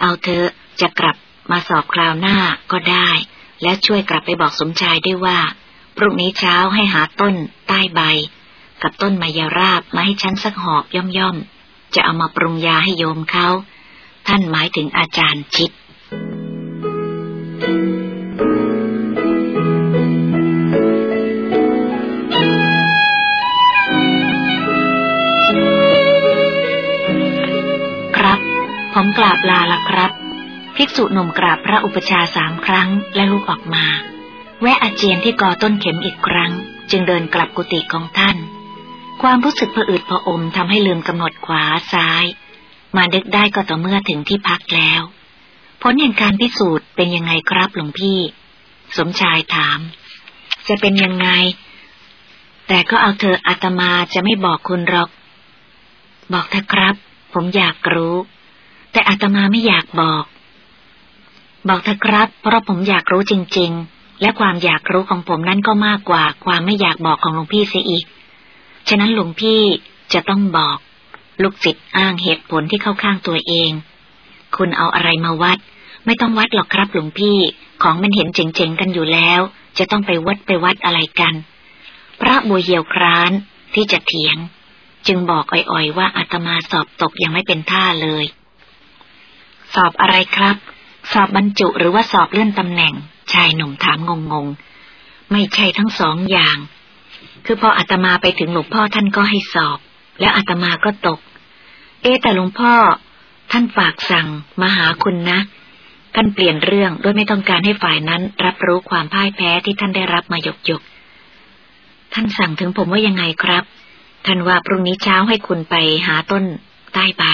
[SPEAKER 2] เอาเธอจะกลับมาสอบคราวหน้าก็ได้ และช่วยกลับไปบอกสมชายด้วยว่า พรุ่งนี้เช้าให้หาต้นใต้ใบ กับต้นมายาราบมาให้ฉันสักหอบย่อมๆ จะเอามาปรุงยาให้โยมเขา ท่านหมายถึงอาจารย์ชิด ครับ ผมกราบลาละครับภิกษุหนุ่มกราบพระอุปชาสามครั้งและลุกออกมา แวะอาเจียนที่กอต้นเข็มอีกครั้ง จึงเดินกลับกุฏิของท่าน ความรู้สึกผะอืดผะอมทำให้ลืมกำหนดขวาซ้าย มาดึกได้ก็ต่อเมื่อถึงที่พักแล้ว ผลแห่งการพิสูจน์เป็นยังไงครับหลวงพี่ สมชายถาม จะเป็นยังไง แต่ก็เอาเธออาตมาจะไม่บอกคุณหรอก บอกเถอะครับ ผมอยากรู้ แต่อาตมาไม่อยากบอก บอกเถอะครับ เพราะผมอยากรู้จริง ๆ และความอยากรู้ของผมนั้นก็มากกว่า ความไม่อยากบอกของหลวงพี่เสียอีก ฉะนั้นหลวงพี่จะต้องบอก ลูกศิษย์อ้างเหตุผลที่เข้าข้างตัวเอง คุณเอาอะไรมาวัด ไม่ต้องวัดหรอกครับหลวงพี่ ของมันเห็นเจ๋งๆกันอยู่แล้ว จะต้องไปวัดไปวัดอะไรกัน พระบัวเหี่ยวคร้านที่จะเถียง จึงบอกอ่อยๆว่าอาตมาสอบตกยังไม่เป็นท่าเลย สอบอะไรครับ สอบบรรจุหรือว่าสอบเลื่อนตำแหน่ง ชายหนุ่มถามงงๆ ไม่ใช่ทั้งสองอย่าง คือพออาตมาไปถึงหลวงพ่อท่านก็ให้สอบ แล้วอาตมาก็ตก เอ๊แต่หลวงพ่อ ท่านฝากสั่งมาหาคุณนะท่านเปลี่ยนเรื่องโดยไม่ต้องการให้ฝ่ายนั้น รับรู้ความพ่ายแพ้ที่ท่านได้รับมาหยกหยกท่านสั่งถึงผมว่ายังไงครับ ท่านว่าพรุ่งนี้เช้าให้คุณไปหาต้น ใต้ใบ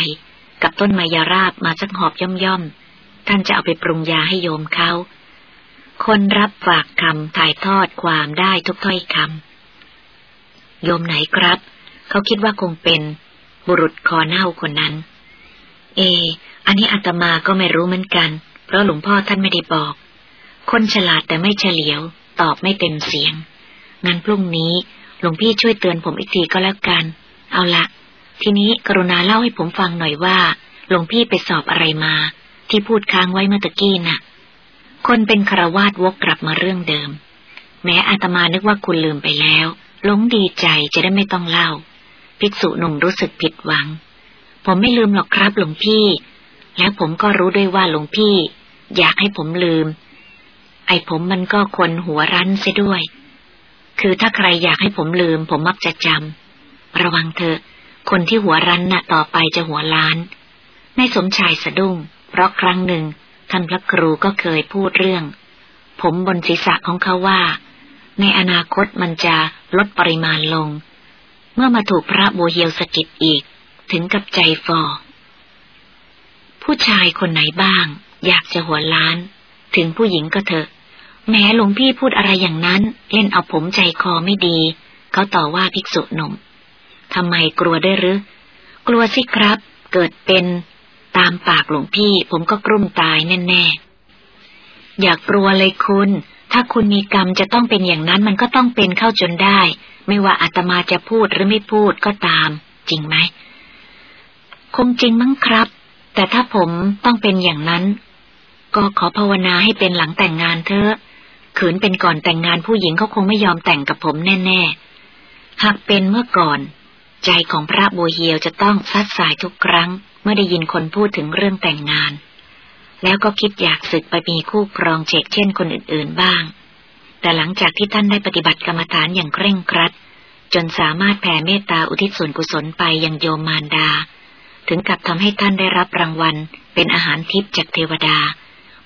[SPEAKER 2] กับต้นมายาราบมาสักหอบย่อมย่อมท่านจะเอาไปปรุงยาให้โยมเขาคนรับฝากคำถ่ายทอดความได้ทุกถ้อยคำ โยมไหนครับ เขาคิดว่าคงเป็นบุรุษคอเน่าคนนั้น เอ อันนี้อาตมาก็ไม่รู้เหมือนกัน เพราะหลวงพ่อท่านไม่ได้บอก คนฉลาดแต่ไม่เฉลียว ตอบไม่เต็มเสียง งั้นพรุ่งนี้หลวงพี่ช่วยเตือนผมอีกทีก็แล้วกัน เอาละทีนี้กรุณาเล่าให้ผมฟังหน่อยว่าหลวงพี่ไปสอบอะไรมา ที่พูดค้างไว้เมื่อตะกี้นะ่ะ คนเป็นครวาดวกกลับมาเรื่องเดิม แม้อาตมานึกว่าคุณลืมไปแล้ว หลงดีใจจะได้ไม่ต้องเล่า ภิกษุหนุ่มรู้สึกผิดหวัง ผมไม่ลืมหรอกครับหลวงพี่ แล้วผมก็รู้ด้วยว่าหลวงพี่ อยากให้ผมลืม ไอ้ผมมันก็คนหัวรั้นเสียด้วย คือถ้าใครอยากให้ผมลืม ผมมักจะจำระวังเถอะ คนที่หัวรั้นน่ะต่อไปจะหัวล้านนายสมชายสะดุ้ง เพราะครั้งหนึ่งท่านพระครูก็เคยพูดเรื่อง ผมบนศีรษะของเขาว่า ในอนาคตมันจะลดปริมาณลง เมื่อมาถูกพระบัวเฮียวสกิดอีก ถึงกับใจฟอผู้ชายคนไหนบ้าง อยากจะหัวล้าน ถึงผู้หญิงก็เถอะ แม้หลวงพี่พูดอะไรอย่างนั้น เล่นเอาผมใจคอไม่ดี เขาต่อว่าภิกษุหนุ่มทำไมกลัวได้หรือกลัวสิครับ เกิดเป็นตามปากหลวงพี่ผมก็กลุ้มตายแน่ๆ อยากกลัวเลยคุณ ถ้าคุณมีกรรมจะต้องเป็นอย่างนั้นมันก็ต้องเป็นเข้าจนได้ ไม่ว่าอาตมาจะพูดหรือไม่พูดก็ตาม จริงไหม คงจริงมั้งครับ แต่ถ้าผมต้องเป็นอย่างนั้น ก็ขอภาวนาให้เป็นหลังแต่งงานเถอะขืนเป็นก่อนแต่งงานผู้หญิงเขาคงไม่ยอมแต่งกับผมแน่ๆ หากเป็นเมื่อก่อน ใจของพระบัวเฮียวจะต้องซัดสายทุกครั้ง เมื่อได้ยินคนพูดถึงเรื่องแต่งงาน แล้วก็คิดอยากศึกไปมีคู่ครองเชกเช่นคนอื่นๆบ้าง แต่หลังจากที่ท่านได้ปฏิบัติกรรมฐานอย่างเคร่งครัด จนสามารถแผ่เมตตาอุทิศส่วนกุศลไปยังโยมมารดา ถึงกับทำให้ท่านได้รับรางวัล เป็นอาหารทิพย์จากเทวดา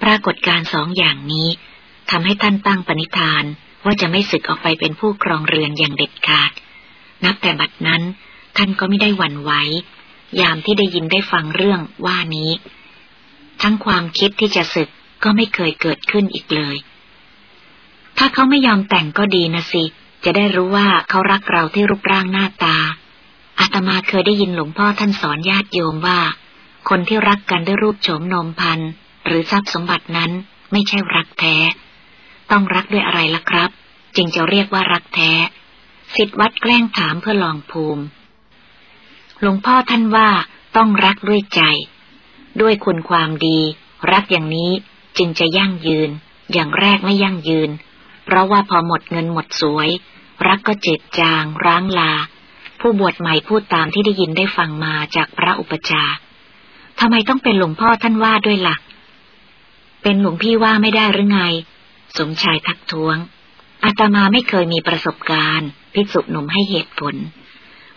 [SPEAKER 2] ปรากฏการสองอย่างนี้ทำให้ท่านตั้งปณิธานว่าจะไม่สึกออกไปเป็นผู้ครองเรือนอย่างเด็ดขาด นับแต่บัดนั้น ท่านก็ไม่ได้หวั่นไหวยามที่ได้ยินได้ฟังเรื่องว่านี้ ทั้งความคิดที่จะสึกก็ไม่เคยเกิดขึ้นอีกเลย ถ้าเขาไม่ยอมแต่งก็ดีนะสิ จะได้รู้ว่าเขารักเราที่รูปร่างหน้าตา อาตมาเคยได้ยินหลวงพ่อท่านสอนญาติโยมว่า คนที่รักกันด้วยรูปโฉมนมพันหรือทรัพย์สมบัตินั้นไม่ใช่รักแท้ ต้องรักด้วยอะไรล่ะครับ จึงจะเรียกว่ารักแท้สิทธวัดแกล้งถามเพื่อลองภูมิ หลวงพ่อท่านว่าต้องรักด้วยใจ ด้วยคุณความดี รักอย่างนี้จึงจะยั่งยืน อย่างแรกไม่ยั่งยืน เพราะว่าพอหมดเงินหมดสวย รักก็เจ็ดจาง ร้างลา ผู้บวชใหม่พูดตามที่ได้ยินได้ฟังมาจากพระอุปจาทำไมต้องเป็นหลวงพ่อท่านว่าด้วยละ่ะ เป็นหลวงพี่ว่าไม่ได้หรือไง สมชายทักท้วง อาตมาไม่เคยมีประสบการณ์ภิกษุหนุ่มให้เหตุผล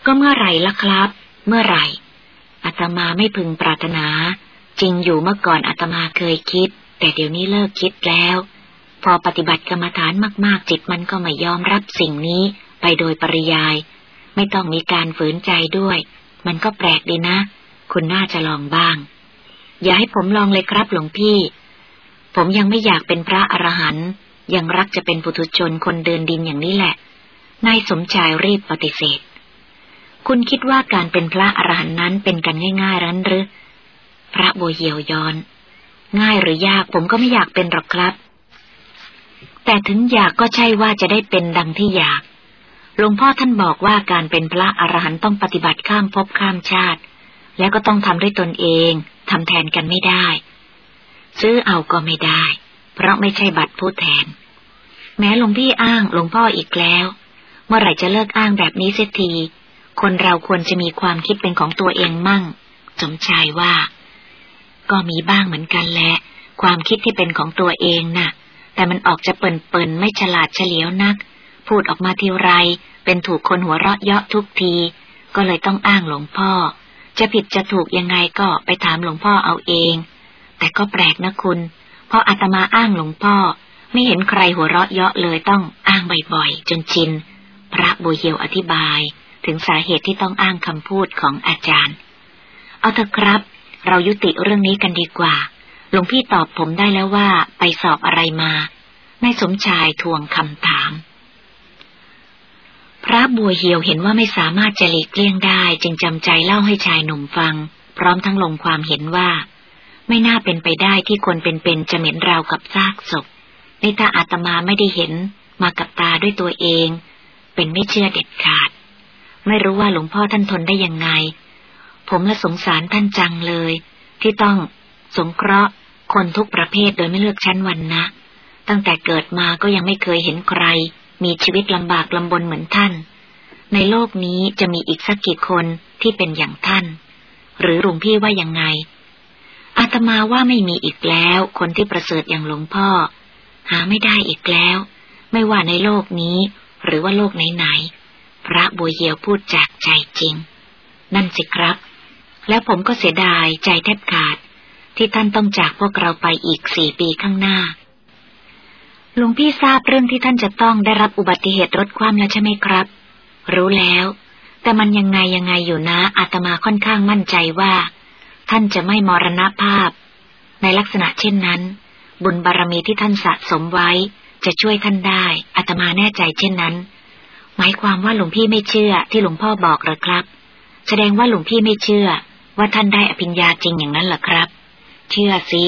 [SPEAKER 2] ก็เมื่อไหร่ล่ะครับ เมื่อไหร่อาตมาไม่พึงปรารถนา จริงอยู่เมื่อก่อนอาตมาเคยคิด แต่เดี๋ยวนี้เลิกคิดแล้ว พอปฏิบัติกรรมฐานมากๆ จิตมันก็ไม่ยอมรับสิ่งนี้ไปโดยปริยาย ไม่ต้องมีการฝืนใจด้วย มันก็แปลกดีนะ คุณน่าจะลองบ้าง อย่าให้ผมลองเลยครับหลวงพี่ ผมยังไม่อยากเป็นพระอรหันต์ยังรักจะเป็นปุถุชนคนเดินดินอย่างนี้แหละนายสมชายรีบปฏิเสธ คุณคิดว่าการเป็นพระอรหันต์นั้นเป็นกันง่ายๆรั้นหรือ พระบัวเหี่ยวย้อน ง่ายหรือยากผมก็ไม่อยากเป็นหรอกครับ แต่ถึงอยากก็ใช่ว่าจะได้เป็นดังที่อยาก หลวงพ่อท่านบอกว่าการเป็นพระอรหันต์ต้องปฏิบัติข้ามภพข้ามชาติ แล้วก็ต้องทำด้วยตนเองทำแทนกันไม่ได้ ซื้อเอาก็ไม่ได้ เพราะไม่ใช่บัตรผู้แทน แม้หลวงพี่อ้างหลวงพ่ออีกแล้ว เมื่อไหร่จะเลิกอ้างแบบนี้เสียทีคนเราควรจะมีความคิดเป็นของตัวเองมั่ง สมชายว่า ก็มีบ้างเหมือนกันแหละ ความคิดที่เป็นของตัวเองนะ่ะ แต่มันออกจะเปิ่นๆไม่ฉลาดเฉลียวนัก พูดออกมาทีไร เป็นถูกคนหัวเราะเยาะทุกที ก็เลยต้องอ้างหลวงพ่อ จะผิดจะถูกยังไงก็ไปถามหลวงพ่อเอาเอง แต่ก็แปลกนะคุณพออาตมาอ้างหลวงพ่อ ไม่เห็นใครหัวเราะเยาะเลยต้องอ้างบ่อยๆจนชิน พระบุเฮียวอธิบาย ถึงสาเหตุที่ต้องอ้างคำพูดของอาจารย์ เอาเถอะครับ เรายุติเรื่องนี้กันดีกว่า หลวงพี่ตอบผมได้แล้วว่าไปสอบอะไรมา นายสมชายทวงคำถาม พระบัวเหียวเห็นว่าไม่สามารถจะหลีกเลี่ยงได้ จึงจำใจเล่าให้ชายหนุ่มฟัง พร้อมทั้งลงความเห็นว่า ไม่น่าเป็นไปได้ที่คนเป็นๆจะเหม็นราวกับซากศพในี่ถ้าอาตมาไม่ได้เห็นมากับตาด้วยตัวเอง เป็นไม่เชื่อเด็ดขาด ไม่รู้ว่าหลวงพ่อท่านทนได้ยังไง ผมละสงสารท่านจังเลย ที่ต้องสงเคราะห์ คนทุกประเภทโดยไม่เลือกชั้นวันนะ ตั้งแต่เกิดมาก็ยังไม่เคยเห็นใคร มีชีวิตลำบากลำบนเหมือนท่าน ในโลกนี้จะมีอีกสักกี่คนที่เป็นอย่างท่าน หรือหลวงพี่ว่ายังไง อาตมาว่าไม่มีอีกแล้ว คนที่ประเสริฐอย่างหลวงพ่อ หาไม่ได้อีกแล้ว ไม่ว่าในโลกนี้ หรือว่าโลกไหนๆพระบัวเยียวพูดจากใจจริง นั่นสิครับ แล้วผมก็เสียดายใจแทบขาด ที่ท่านต้องจากพวกเราไปอีกสี่ปีข้างหน้าหลวงพี่ทราบเรื่องที่ท่านจะต้องได้รับอุบัติเหตุรถคว่ำแล้วใช่ไหมครับ รู้แล้ว แต่มันยังไงยังไงอยู่นะอาตมาค่อนข้างมั่นใจว่า ท่านจะไม่มรณภาพ ในลักษณะเช่นนั้น บุญบารรมีที่ท่านสะสมไว้ จะช่วยท่านได้อาตมาแน่ใจเช่นนั้น หมายความว่าหลวงพี่ไม่เชื่อที่หลวงพ่อบอกหรอครับ แสดงว่าหลวงพี่ไม่เชื่อ ว่าท่านได้อภิญญาจริงอย่างนั้นเหรอครับ เชื่อสิ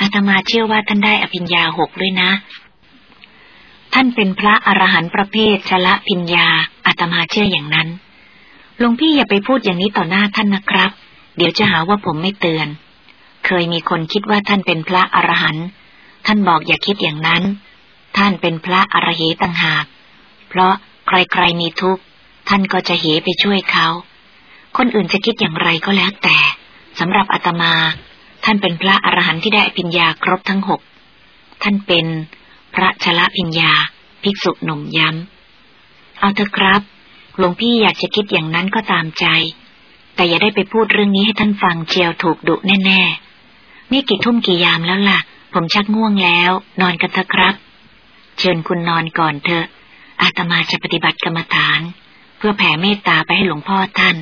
[SPEAKER 2] อาตมาเชื่อว่าท่านได้อภิญญาหกด้วยนะ ท่านเป็นพระอรหันต์ประเภทชละพิญญาอาตมาเชื่ออย่างนั้นหลวงพี่อย่าไปพูดอย่างนี้ต่อหน้าท่านนะครับ เดี๋ยวจะหาว่าผมไม่เตือน เคยมีคนคิดว่าท่านเป็นพระอรหันต์ท่านบอกอย่าคิดอย่างนั้น ท่านเป็นพระอรเหต่างหาก เพราะใครๆมีทุกข์ ท่านก็จะเหไปช่วยเขา คนอื่นจะคิดอย่างไรก็แล้วแต่สำหรับอาตมา ท่านเป็นพระอรหันต์ที่ได้อภิญญาครบทั้งหก ท่านเป็นพระชละพิญญา ภิกษุหนุ่มย้ำ เอาเถอะครับ หลวงพี่อยากจะคิดอย่างนั้นก็ตามใจ แต่อย่าได้ไปพูดเรื่องนี้ให้ท่านฟังเจียวถูกดุแน่ๆ นี่กี่ทุ่มกี่ยามแล้วล่ะ ผมชักง่วงแล้ว นอนกันเถอะครับ เชิญคุณนอนก่อนเถอะ อาตมาจะปฏิบัติกรรมฐาน เพื่อแผ่เมตตาไปให้หลวงพ่อท่าน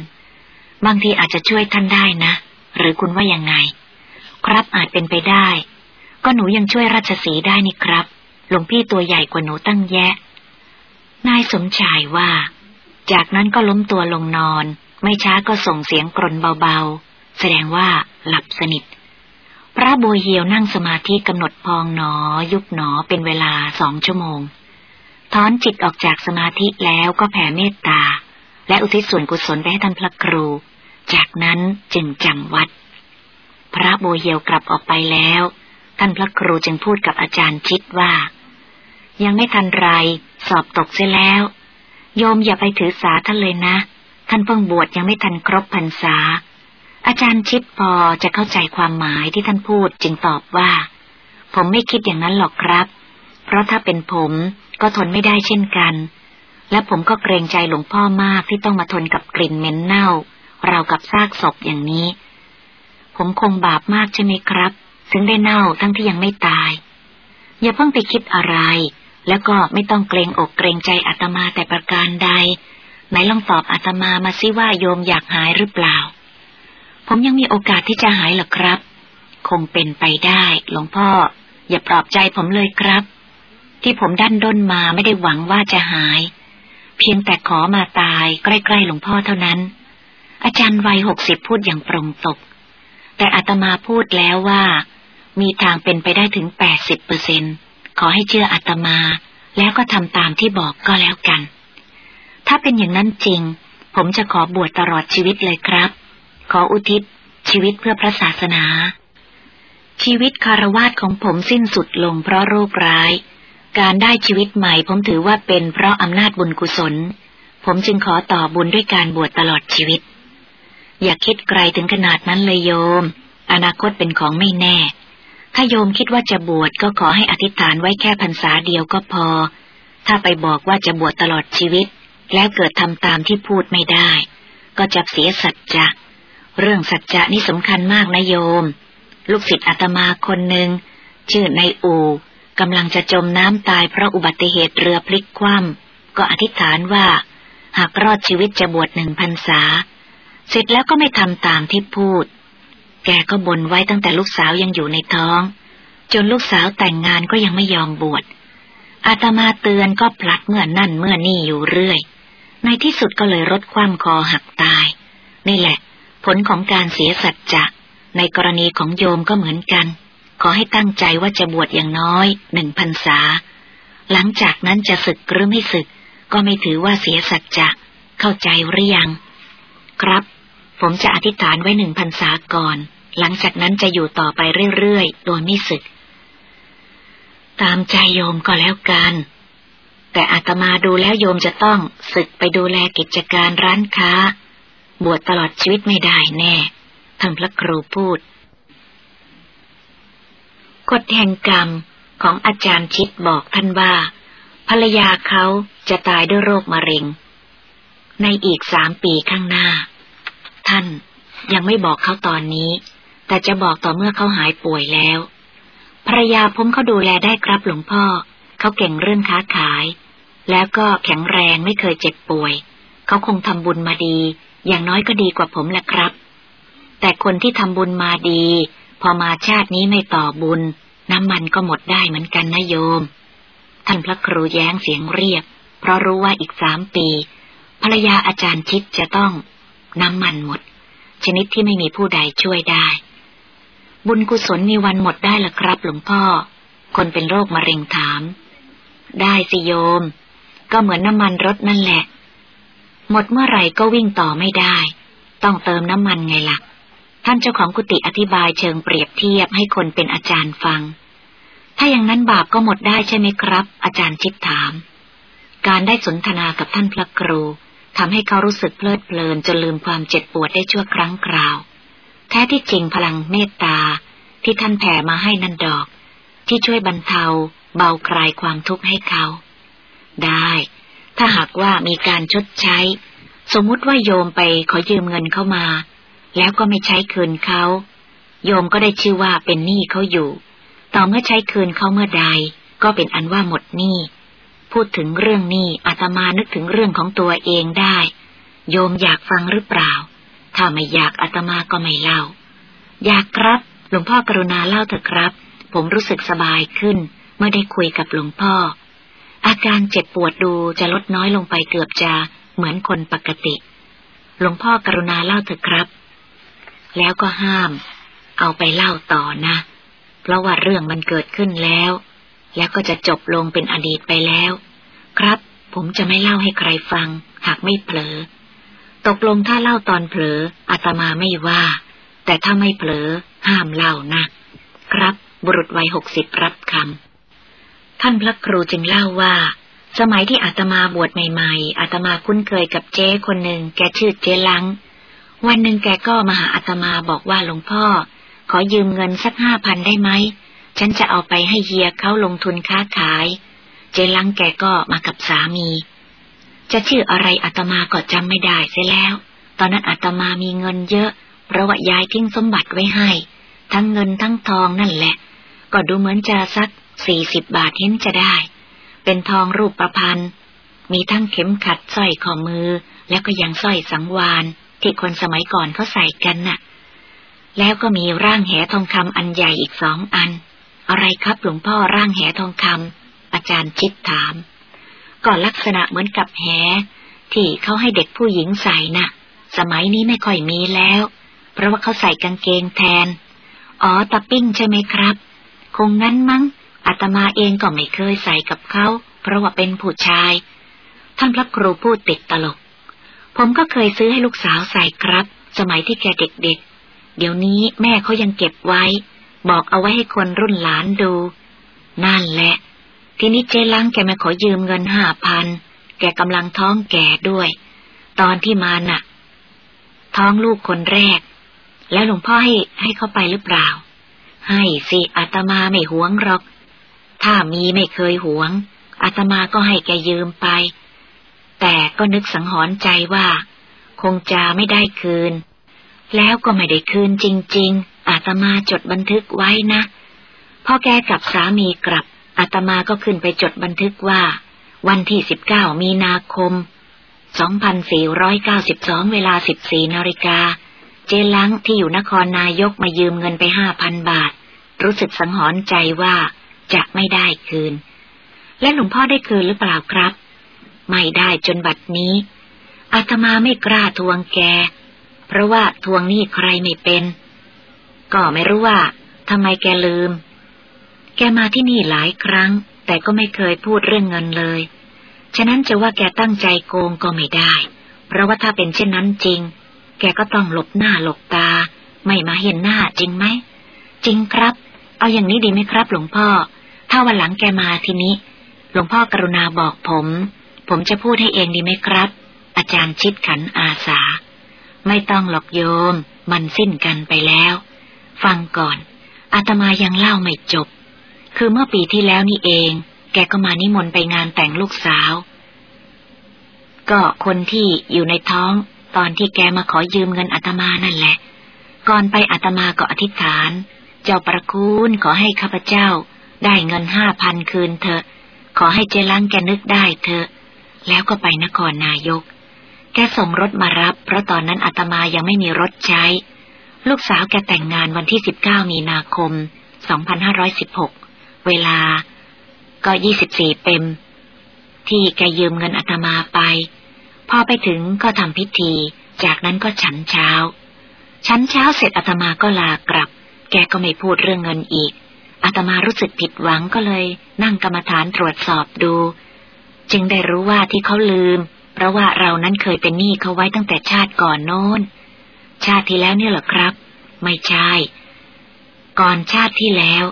[SPEAKER 2] บางทีอาจจะช่วยท่านได้นะ หรือคุณว่ายังไง ครับอาจเป็นไปได้ ก็หนูยังช่วยราชสีได้นี่ครับ หลวงพี่ตัวใหญ่กว่าหนูตั้งแยะ นายสมชายว่า จากนั้นก็ล้มตัวลงนอน ไม่ช้าก็ส่งเสียงกรนเบาๆ แสดงว่าหลับสนิท พระโบยเฮียวนั่งสมาธิกำหนดพองหนอ ยุบหนอเป็นเวลาสองชั่วโมงถอนจิตออกจากสมาธิแล้วก็แผ่เมตตา และอุทิศส่วนกุศลไปให้ท่านพระครู จากนั้นจึงจำวัด พระโบเฮียวกลับออกไปแล้ว ท่านพระครูจึงพูดกับอาจารย์ชิดว่า ยังไม่ทันไร สอบตกเสียแล้ว โยมอย่าไปถือสาท่านเลยนะ ท่านเพิ่งบวชยังไม่ทันครบพรรษา อาจารย์ชิดพอจะเข้าใจความหมายที่ท่านพูดจึงตอบว่า ผมไม่คิดอย่างนั้นหรอกครับ เพราะถ้าเป็นผมก็ทนไม่ได้เช่นกัน และผมก็เกรงใจหลวงพ่อมากที่ต้องมาทนกับกลิ่นเหม็นเน่า เรากับซากศพอย่างนี้ ผมคงบาปมากใช่ไหมครับซึ่งได้เน่าทั้งที่ยังไม่ตาย อย่าเพิ่งไปคิดอะไร แล้วก็ไม่ต้องเกรงอกเกรงใจอาตมาแต่ประการใด ไหนลองตอบอาตมามาสิว่าโยมอยากหายหรือเปล่า ผมยังมีโอกาสที่จะหายหรอครับ คงเป็นไปได้ หลวงพ่อ อย่าปลอบใจผมเลยครับ ที่ผมดันด้นมาไม่ได้หวังว่าจะหายเพียงแต่ขอมาตายใกล้ๆหลวงพ่อเท่านั้น อาจารย์วัยหกสิบพูดอย่างปรงตก แต่อาตมาพูดแล้วว่า มีทางเป็นไปได้ถึงแปดสิบเปอร์เซ็นขอให้เชื่ออาตมา แล้วก็ทำตามที่บอกก็แล้วกัน ถ้าเป็นอย่างนั้นจริง ผมจะขอบวชตลอดชีวิตเลยครับ ขออุทิศชีวิตเพื่อพระศาสนา ชีวิตคารวาสของผมสิ้นสุดลงเพราะโรคร้าย การได้ชีวิตใหม่ผมถือว่าเป็นเพราะอำนาจบุญกุศล ผมจึงขอต่อบุญด้วยการบวชตลอดชีวิต อย่าคิดไกลถึงขนาดนั้นเลยโยม อนาคตเป็นของไม่แน่ ถ้าโยมคิดว่าจะบวชก็ขอให้อธิษฐานไว้แค่พรรษาเดียวก็พอ ถ้าไปบอกว่าจะบวชตลอดชีวิต แล้วเกิดทำตามที่พูดไม่ได้ ก็จะเสียสัจจะเรื่องสัจจะนี่สำคัญมากนะโยม ลูกศิษย์อาตมาคนหนึ่งชื่อนายอูกำลังจะจมน้ำตายเพราะอุบัติเหตุเรือพลิกคว่ำก็อธิษฐานว่า หากรอดชีวิตจะบวชหนึ่งพรรษา เสร็จแล้วก็ไม่ทำตามที่พูด แกก็บ่นไว้ตั้งแต่ลูกสาวยังอยู่ในท้อง จนลูกสาวแต่งงานก็ยังไม่ยอมบวช อาตมาเตือนก็พลัดเมื่อนั่นเมื่อนี่อยู่เรื่อย ในที่สุดก็เลยรถคว่ำคอหักตาย นี่แหละ ผลของการเสียสัจจะ ในกรณีของโยมก็เหมือนกัน ขอให้ตั้งใจว่าจะบวชอย่างน้อยหนึ่งพรรษา หลังจากนั้นจะศึกหรือไม่ศึก ก็ไม่ถือว่าเสียสัจจะ เข้าใจหรือยัง ครับ ผมจะอธิษฐานไว้หนึ่งพรรษาก่อน หลังจากนั้นจะอยู่ต่อไปเรื่อยๆ โดยไม่ศึก ตามใจโยมก็แล้วกัน แต่อาตมาดูแล้วโยมจะต้องศึกไปดูแลกิจการร้านค้า บวชตลอดชีวิตไม่ได้แน่ ท่านพระครูพูด กฎแห่งกรรมของอาจารย์ชิดบอกท่านว่า ภรรยาเขาจะตายด้วยโรคมะเร็ง ในอีกสามปีข้างหน้า ท่าน ยังไม่บอกเขาตอนนี้ แต่จะบอกต่อเมื่อเขาหายป่วยแล้ว ภรรยาผมเขาดูแลได้ครับหลวงพ่อ เขาเก่งเรื่องค้าขาย แล้วก็แข็งแรงไม่เคยเจ็บป่วย เขาคงทำบุญมาดี อย่างน้อยก็ดีกว่าผมแหละครับ แต่คนที่ทำบุญมาดี พอมาชาตินี้ไม่ต่อบุญ น้ำมันก็หมดได้เหมือนกันนะโยม ท่านพระครูแย้งเสียงเรียบ เพราะรู้ว่าอีกสามปีภรรยาอาจารย์ชิดจะต้อง น้ำมันหมด ชนิดที่ไม่มีผู้ใดช่วยได้ บุญกุศลมีวันหมดได้ละครับ หลวงพ่อ คนเป็นโรคมะเร็งถาม ได้สิโยม ก็เหมือนน้ำมันรถนั่นแหละ หมดเมื่อไหร่ก็วิ่งต่อไม่ได้ ต้องเติมน้ำมันไงละ่ะ ท่านเจ้าของกุฏิอธิบายเชิงเปรียบเทียบให้คนเป็นอาจารย์ฟัง ถ้าอย่างนั้นบาปก็หมดได้ใช่ไหมครับ อาจารย์ชิดถาม การได้สนทนากับท่านพระครู ทำให้เขารู้สึกเพลิดเพลินจนลืมความเจ็บปวดได้ชั่วครั้งคราว แท้ที่จริงพลังเมตตาที่ท่านแผ่มาให้นันดอก ที่ช่วยบรรเทา เบาคลายความทุกข์ให้เขา ได้ ถ้าหากว่ามีการชดใช้ สมมุติว่าโยมไปขอยืมเงินเข้ามา แล้วก็ไม่ใช้คืนเขา โยมก็ได้ชื่อว่าเป็นหนี้เขาอยู่ ต่อเมื่อใช้คืนเขาเมื่อใด ก็เป็นอันว่าหมดหนี้ พูดถึงเรื่องนี้อาตมานึกถึงเรื่องของตัวเองได้ โยมอยากฟังหรือเปล่า ถ้าไม่อยากอาตมาก็ไม่เล่า อยากครับ หลวงพ่อกรุณาเล่าเถอะครับ ผมรู้สึกสบายขึ้น เมื่อได้คุยกับหลวงพ่อ อาการเจ็บปวดดูจะลดน้อยลงไปเกือบจะเหมือนคนปกติ หลวงพ่อกรุณาเล่าเถอะครับ แล้วก็ห้าม เอาไปเล่าต่อนะ เพราะว่าเรื่องมันเกิดขึ้นแล้ว แล้วก็จะจบลงเป็นอดีตไปแล้ว ครับ ผมจะไม่เล่าให้ใครฟัง หากไม่เผลอ ตกลงถ้าเล่าตอนเผลออาตมาไม่ว่า แต่ถ้าไม่เผลอ ห้ามเล่านะ ครับ บุรุษวัยหกสิบรับคำท่านพระครูจึงเล่าว่า สมัยที่อาตมาบวชใหม่ๆอาตมาคุ้นเคยกับเจ้คนหนึ่งแกชื่อเจลัง วันหนึ่งแกก็มาหาอาตมาบอกว่าหลวงพ่อ ขอยืมเงินสักห้าพันได้ไหม ฉันจะเอาไปให้เฮียเขาลงทุนค้าขาย เจลังแกก็มากับสามี จะชื่ออะไรอาตมาก็จำไม่ได้เสียแล้ว ตอนนั้นอาตมามีเงินเยอะ เพราะว่ายายทิ้งสมบัติไว้ให้ ทั้งเงินทั้งทองนั่นแหละ ก็ดูเหมือนจะสักสี่สิบบาทเห็นจะได้ เป็นทองรูปประพันธ์ มีทั้งเข็มขัดสร้อยข้อมือ แล้วก็ยังสร้อยสังวานที่คนสมัยก่อนเขาใส่กันน่ะ แล้วก็มีร่างแหทองคำอันใหญ่อีกสองอัน อะไรครับหลวงพ่อร่างแหทองคำอาจารย์ชิดถาม ก็ลักษณะเหมือนกับแห ที่เขาให้เด็กผู้หญิงใส่นะ่ะ สมัยนี้ไม่ค่อยมีแล้ว เพราะว่าเขาใส่กางเกงแทน อ๋อตาปิ้งใช่ไหมครับ คงงั้นมั้งอาตมาเองก็ไม่เคยใส่กับเขา เพราะว่าเป็นผู้ชาย ท่านพระครูพูดติดตลก ผมก็เคยซื้อให้ลูกสาวใส่ครับ สมัยที่แกเด็กๆเดี๋ยวนี้แม่เขายังเก็บไว้ บอกเอาไว้ให้คนรุ่นหลานดู นั่นแหละ ทีนี้เจ๊ลังแกมาขอยืมเงินห้าพัน แกกำลังท้องแก่ด้วย ตอนที่มาน่ะ ท้องลูกคนแรก แล้วหลวงพ่อให้ให้เขาไปหรือเปล่า ให้สิอาตมาไม่หวงหรอก ถ้ามีไม่เคยหวง อาตมาก็ให้แกยืมไป แต่ก็นึกสังหรณ์ใจว่า คงจะไม่ได้คืน แล้วก็ไม่ได้คืนจริง ๆ อาตมาจดบันทึกไว้นะพอแกกับสามีกลับอาตมาก็ขึ้นไปจดบันทึกว่า วันที่สิบเก้ามีนาคม 2492 เวลา 14นาฬิกา เจลังที่อยู่นครนายกมายืมเงินไปห้าพันบาท รู้สึกสังหรณ์ใจว่าจะไม่ได้คืน และหลวงพ่อได้คืนหรือเปล่าครับ ไม่ได้จนบัดนี้อาตมาไม่กล้าทวงแก เพราะว่าทวงหนี้ใครไม่เป็น ก็ไม่รู้ว่าทำไมแกลืม แกมาที่นี่หลายครั้ง แต่ก็ไม่เคยพูดเรื่องเงินเลย ฉะนั้นจะว่าแกตั้งใจโกงก็ไม่ได้ เพราะว่าถ้าเป็นเช่นนั้นจริง แกก็ต้องหลบหน้าหลบตา ไม่มาเห็นหน้าจริงไหม จริงครับ เอาอย่างนี้ดีไหมครับ หลวงพ่อ ถ้าวันหลังแกมาทีนี้ หลวงพ่อกรุณาบอกผม ผมจะพูดให้เองดีไหมครับ อาจารย์ชิดขันอาสา ไม่ต้องหลอกโยม มันสิ้นกันไปแล้ว ฟังก่อน อาตมายังเล่าไม่จบ คือเมื่อปีที่แล้วนี่เอง แกก็มานิมนต์ไปงานแต่งลูกสาว ก็คนที่อยู่ในท้องตอนที่แกมาขอยืมเงินอาตมานั่นแหละ ก่อนไปอาตมาก็อธิษฐาน เจ้าประคุณขอให้ข้าพเจ้า ได้เงินห้าพันคืนเถอะ ขอให้เจลังแกนึกได้เถอะ แล้วก็ไปนครนายก แกส่งรถมารับ เพราะตอนนั้นอาตมายังไม่มีรถใช้ ลูกสาวแกแต่งงานวันที่สิบเก้ามีนาคมสองพันห้าร้อยสิบหกเวลาก็ยี่สิบสี่เต็ม ที่แกยืมเงินอาตมาไป พอไปถึงก็ทำพิธี จากนั้นก็ฉันเช้า ฉันเช้าเสร็จอาตมาก็ลากลับ แกก็ไม่พูดเรื่องเงินอีกอาตมารู้สึกผิดหวังก็เลย นั่งกรรมฐานตรวจสอบดู จึงได้รู้ว่าที่เขาลืม เพราะว่าเรานั้นเคยเป็นหนี้เขาไว้ตั้งแต่ชาติก่อนโน้น ชาติที่แล้วเนี่ยหรอครับ ไม่ใช่ ก่อนชาติที่แล้ว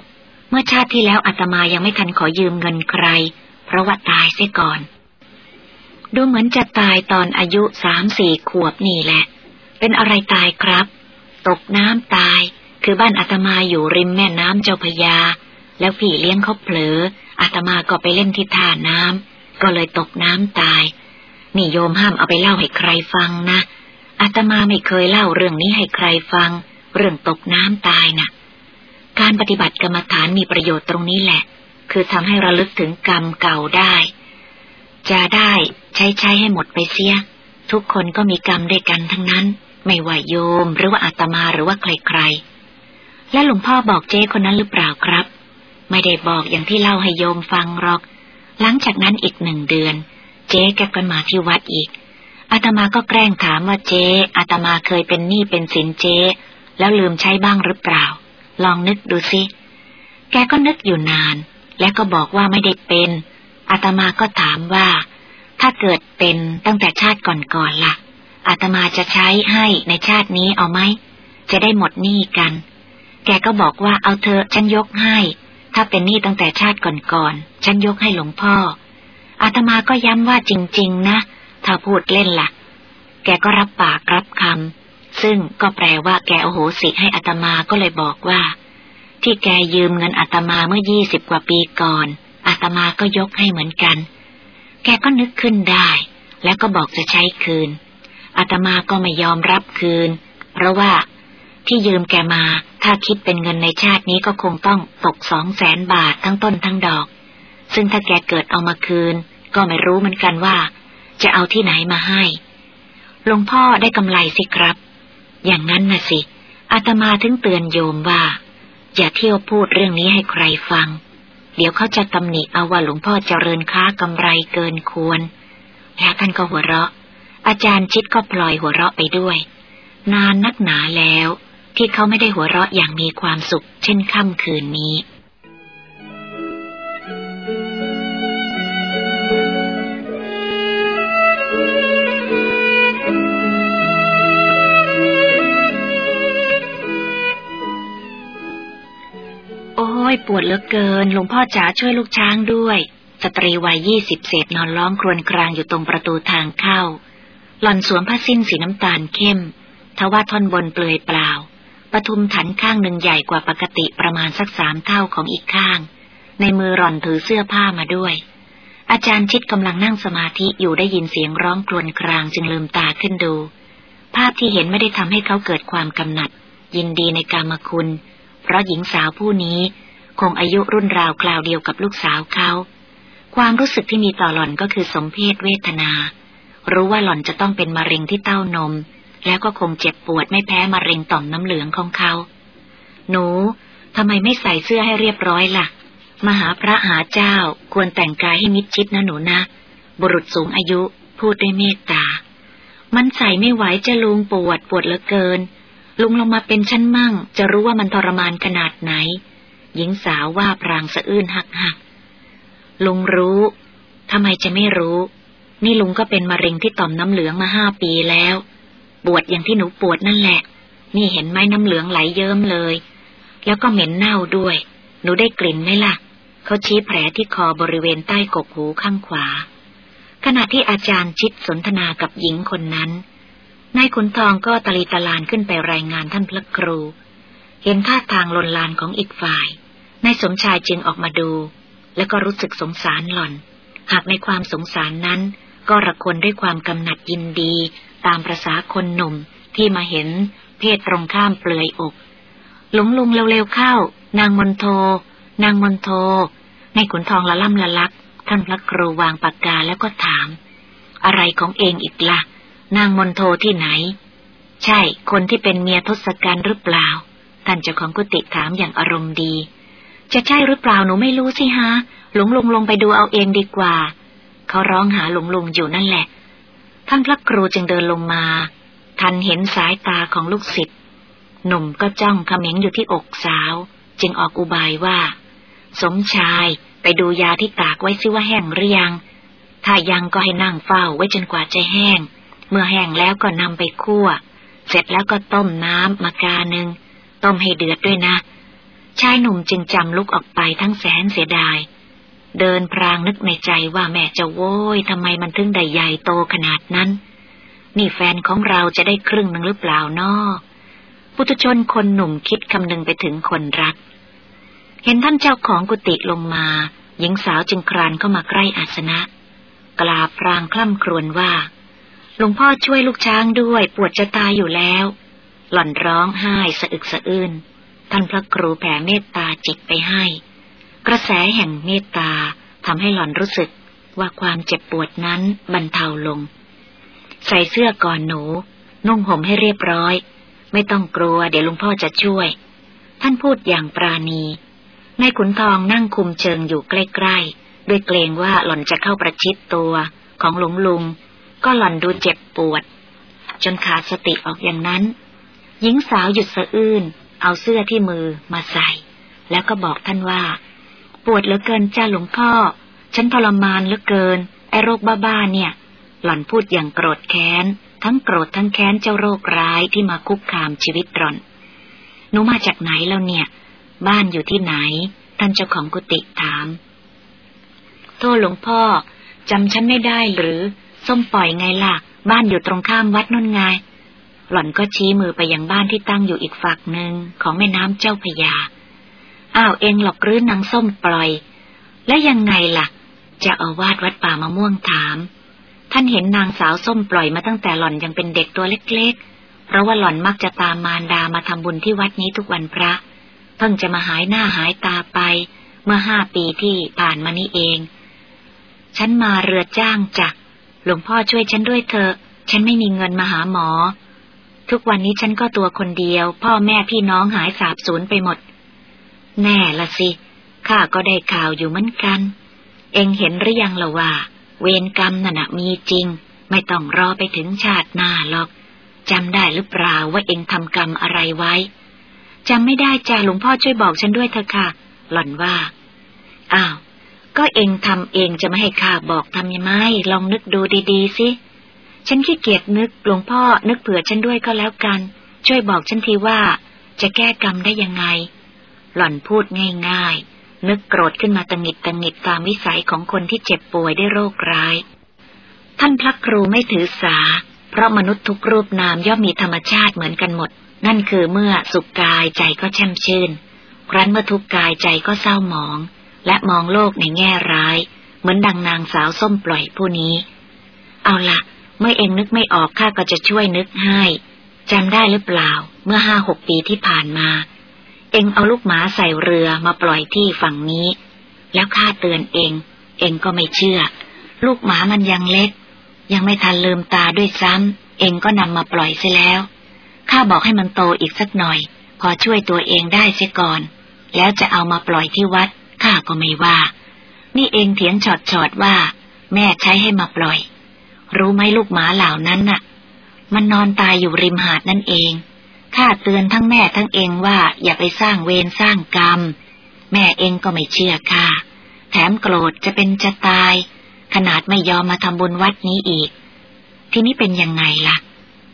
[SPEAKER 2] เมื่อชาติที่แล้วอาตมายังไม่ทันขอยืมเงินใคร เพราะว่าตายเสียก่อน ดูเหมือนจะตายตอนอายุสามสี่ขวบนี่แหละ เป็นอะไรตายครับ ตกน้ำตาย คือบ้านอาตมาอยู่ริมแม่น้ำเจ้าพยา แล้วพี่เลี้ยงเขาเผลออาตมาก็ไปเล่นที่ท่าน้ำก็เลยตกน้ำตาย นี่โยมห้ามเอาไปเล่าให้ใครฟังนะ อาตมาไม่เคยเล่าเรื่องนี้ให้ใครฟัง เรื่องตกน้ำตายนะ่ะ การปฏิบัติกรรมฐานมีประโยชน์ตรงนี้แหละ คือทำให้ระลึกถึงกรรมเก่าได้ จะได้ใช้ใช้ให้หมดไปเสีย ทุกคนก็มีกรรมด้วยกันทั้งนั้น ไม่ว่าโยมหรือว่าอาตมาหรือว่าใครๆ และหลวงพ่อบอกเจ้คนนั้นหรือเปล่าครับ ไม่ได้บอกอย่างที่เล่าให้โยมฟังหรอก หลังจากนั้นอีกหนึ่งเดือน เจ๊แกก็มาที่วัดอีก อาตมาก็แกล้งถามว่าเจ๊อาตมาเคยเป็นหนี้เป็นสินเจ๊แล้วลืมใช้บ้างหรือเปล่า ลองนึกดูสิ แกก็นึกอยู่นาน และก็บอกว่าไม่ได้เป็นอาตมาก็ถามว่า ถ้าเกิดเป็นตั้งแต่ชาติก่อนๆละ่ะอาตมาจะใช้ให้ในชาตินี้เอาไหมจะได้หมดหนี้กัน แกก็บอกว่าเอาเธอฉันยกให้ ถ้าเป็นหนี้ตั้งแต่ชาติก่อนๆฉันยกให้หลวงพ่ออาตมาก็ย้ำว่าจริง ๆ นะ ถ้าพูดเล่นละ่ะ แกก็รับปากรับคำซึ่งก็แปลว่าแกโอโหสิให้อาตมาก็เลยบอกว่า ที่แกยืมเงินอาตมาเมื่อยี่สิบกว่าปีก่อนอาตมาก็ยกให้เหมือนกัน แกก็นึกขึ้นได้ แล้วก็บอกจะใช้คืน อาตมาก็ไม่ยอมรับคืน เพราะว่าที่ยืมแกมา ถ้าคิดเป็นเงินในชาตินี้ก็คงต้องตกสองแสนบาททั้งต้นทั้งดอก ซึ่งถ้าแกเกิดเอามาคืน ก็ไม่รู้เหมือนกันว่า จะเอาที่ไหนมาให้ หลวงพ่อได้กำไรสิครับ อย่างนั้นน่ะสิ อาตมาถึงเตือนโยมว่า อย่าเที่ยวพูดเรื่องนี้ให้ใครฟัง เดี๋ยวเขาจะตำหนิเอาว่าหลวงพ่อเจริญค้ากำไรเกินควร แล้วท่านก็หัวเราะ อาจารย์ชิดก็พลอยหัวเราะไปด้วย นานนักหนาแล้ว ที่เขาไม่ได้หัวเราะอย่างมีความสุข เช่นค่ำคืนนี้ ยปวดเหลือเกิน หลวงพ่อจ๋าช่วยลูกช้างด้วย สตรีวัยยี่สิบเศษนอนร้องครวญครางอยู่ตรงประตูทางเข้า หล่อนสวมผ้าสิ้นสีน้ำตาลเข้ม ทว่าท่อนบนเปลือยเปล่า ปทุมถันข้างหนึ่งใหญ่กว่าปกติประมาณสักสามเท่าของอีกข้าง ในมือหล่อนถือเสื้อผ้ามาด้วย อาจารย์ชิดกำลังนั่งสมาธิอยู่ได้ยินเสียงร้องครวญครางจึงลืมตาขึ้นดู ภาพที่เห็นไม่ได้ทำให้เขาเกิดความกำหนัดยินดีในกามคุณ เพราะหญิงสาวผู้นี้ คงอายุรุ่นราวคราวเดียวกับลูกสาวเขา ความรู้สึกที่มีต่อหล่อนก็คือสมเพศเวทนา รู้ว่าหล่อนจะต้องเป็นมะเร็งที่เต้านม แล้วก็คงเจ็บปวดไม่แพ้มะเร็งต่อมน้ำเหลืองของเขา หนูทำไมไม่ใส่เสื้อให้เรียบร้อยละ่ะ มหาพระหาเจ้าควรแต่งกายให้มิดชิดนะหนูนะ บุรุษสูงอายุพูดด้วยเมตตา มันใส่ไม่ไหวจะลุงปวดปวดเหลือเกิน ลุงลงมาเป็นชั้นมั่ง จะรู้ว่ามันทรมานขนาดไหน หญิงสาวว่าพรางสะอื้นหักหักลุงรู้ทำไมจะไม่รู้ นี่ลุงก็เป็นมะเร็งที่ต่อมน้ำเหลืองมาห้าปีแล้ว ปวดอย่างที่หนูปวดนั่นแหละ นี่เห็นไหมน้ำเหลืองไหลเยิ้มเลย แล้วก็เหม็นเน่าด้วย หนูได้กลิ่นไหมล่ะ เขาชี้แผลที่คอบริเวณใต้กกหูข้างขวา ขณะที่อาจารย์ชิดสนทนากับหญิงคนนั้น นายขุนทองก็ตะลีตะลานขึ้นไปรายงานท่านพระครู เห็นท่าทางลนลานของอีกฝ่าย นายสมชายจึงออกมาดู แล้วก็รู้สึกสงสารหล่อน หากในความสงสารนั้น ก็ระคนด้วยความกำหนัดยินดี ตามประษาคนหนุ่มที่มาเห็นเพศตรงข้ามเปลือยอก หลงลุงเร็วๆเข้า นางมนโท นางมนโท ในขุนทองละล่ำละลัก ท่านพระครูวางปากกาแล้วก็ถาม อะไรของเองอีกละ่ะ นางมนโทที่ไหน ใช่ คนที่เป็นเมียทศกัณฐ์หรือเปล่า ท่านเจ้าของกุฏิถามอย่างอารมณ์ดี จะใช่หรือเปล่าหนูไม่รู้สิฮะ หลงลุงลงไปดูเอาเองดีกว่า เขาร้องหาหลงลุงอยู่นั่นแหละ ท่านพระครูจึงเดินลงมา ทันเห็นสายตาของลูกศิษย์ หนุ่มก็จ้องเขม็งอยู่ที่อกสาว จึงออกอุบายว่า สมชายไปดูยาที่ตากไว้ซิว่าแห้งหรือยัง ถ้ายังก็ให้นั่งเฝ้าไว้จนกว่าจะแห้ง เมื่อแห้งแล้วก็นำไปคั่ว เสร็จแล้วก็ต้มน้ำมากาหนึ่ง ต้มให้เดือดด้วยนะ ชายหนุ่มจึงจำลุกออกไปทั้งแสนเสียดาย เดินพรางนึกในใจว่าแม่จะโว้ยทำไมมันถึงได้ใหญ่โตขนาดนั้น นี่แฟนของเราจะได้ครึ่งหนึ่งหรือเปล่านาะปุถุชนคนหนุ่มคิดคำนึงไปถึงคนรัก เห็นท่านเจ้าของกุฏิลงมา หญิงสาวจึงครานเข้ามาใกล้อาสนะ กลาพรางคล่ำครวญว่าหลวงพ่อช่วยลูกช้างด้วยปวดจะตายอยู่แล้ว หล่อนร้องไห้สะอึกสะอื้น ท่านพระครูแผ่เมตตาจิตไปให้ กระแสแห่งเมตตาทำให้หล่อนรู้สึกว่าความเจ็บปวดนั้นบรรเทาลง ใส่เสื้อก่อนหนู นุ่งห่มให้เรียบร้อย ไม่ต้องกลัวเดี๋ยวลุงพ่อจะช่วย ท่านพูดอย่างปราณีนายขุนทองนั่งคุมเชิงอยู่ใกล้ๆ ด้วยเกรงว่าหล่อนจะเข้าประชิดตัวของหลวงลุง ก็หล่อนดูเจ็บปวด จนขาดสติออกอย่างนั้น หญิงสาวหยุดสะอื้น เอาเสื้อที่มือมาใส่ แล้วก็บอกท่านว่า ปวดเหลือเกินจ้าหลวงพ่อ ฉันทรมานเหลือเกิน ไอโรคบ้าๆเนี่ย หล่อนพูดอย่างโกรธแค้น ทั้งโกรธทั้งแค้นเจ้าโรคร้ายที่มาคุกคามชีวิตหล่อน หนูมาจากไหนแล้วเนี่ย บ้านอยู่ที่ไหน ท่านเจ้าของกุฏิถาม โทษหลวงพ่อจำฉันไม่ได้หรือ ส้มปล่อยไงล่ะ บ้านอยู่ตรงข้ามวัดนนไง หล่อนก็ชี้มือไปยังบ้านที่ตั้งอยู่อีกฝักหนึ่งของแม่น้ำเจ้าพยา อ้าวเองหลอกรื้อนางส้มปล่อย และยังไงล่ะ จะเอาวาดวัดป่ามะม่วงถาม ท่านเห็นนางสาวส้มปล่อยมาตั้งแต่หล่อนยังเป็นเด็กตัวเล็กๆ เพราะว่าหล่อนมักจะตามมารดามาทำบุญที่วัดนี้ทุกวันพระ เพิ่งจะมาหายหน้าหายตาไป เมื่อห้าปีที่ผ่านมานี้เอง ฉันมาเรือจ้างจ้ะหลวงพ่อช่วยฉันด้วยเถอะ ฉันไม่มีเงินมาหาหมอ ทุกวันนี้ฉันก็ตัวคนเดียว พ่อแม่พี่น้องหายสาบสูญไปหมด แน่ละสิข้าก็ได้ข่าวอยู่เหมือนกัน เองเห็นหรือยังละว่า เวรกรรมนั่นนะมีจริง ไม่ต้องรอไปถึงชาติหน้าหรอกจำได้หรือเปล่าว่าเองทำกรรมอะไรไว้จำไม่ได้จ้าหลวงพ่อช่วยบอกฉันด้วยเถอะค่ะ หล่อนว่า อ้าว ก็เองทำเองจะไม่ให้ข้าบอกทำยังไงลองนึกดูดีๆสิ ฉันขี้เกียจนึกหลวงพ่อนึกเผื่อฉันด้วยก็แล้วกัน ช่วยบอกฉันทีว่า จะแก้กรรมได้ยังไง หล่อนพูดง่ายๆ นึกโกรธขึ้นมาตังหิดตังหิดตามวิสัยของคนที่เจ็บป่วยได้โรคร้าย ท่านพระครูไม่ถือสา เพราะมนุษย์ทุกรูปนามย่อมมีธรรมชาติเหมือนกันหมด นั่นคือเมื่อสุขกายใจก็แช่มชื่น ครั้นเมื่อทุกกายใจก็เศร้าหมอง และมองโลกในแง่ร้าย เหมือนดังนางสาวส้มปล่อยผู้นี้ เอาละ เมื่อเองนึกไม่ออกข้าก็จะช่วยนึกให้จำได้หรือเปล่า เมื่อห้าหกปีที่ผ่านมา เองเอาลูกหมาใส่เรือมาปล่อยที่ฝั่งนี้ แล้วข้าเตือนเอง เองก็ไม่เชื่อ ลูกหมามันยังเล็ก ยังไม่ทันลืมตาด้วยซ้ำเองก็นำมาปล่อยเสียแล้วข้าบอกให้มันโตอีกสักหน่อย พอช่วยตัวเองได้เสียก่อน แล้วจะเอามาปล่อยที่วัดข้าก็ไม่ว่า นี่เองเถียงฉอดๆว่า แม่ใช้ให้มาปล่อย รู้ไหมลูกหมาเหล่านั้นน่ะ มันนอนตายอยู่ริมหาดนั่นเอง ข้าเตือนทั้งแม่ทั้งเองว่าอย่าไปสร้างเวรสร้างกรรม แม่เองก็ไม่เชื่อข้าแถมโกรธจะเป็นจะตาย ขนาดไม่ยอมมาทำบุญวัดนี้อีก ทีนี้เป็นยังไงล่ะ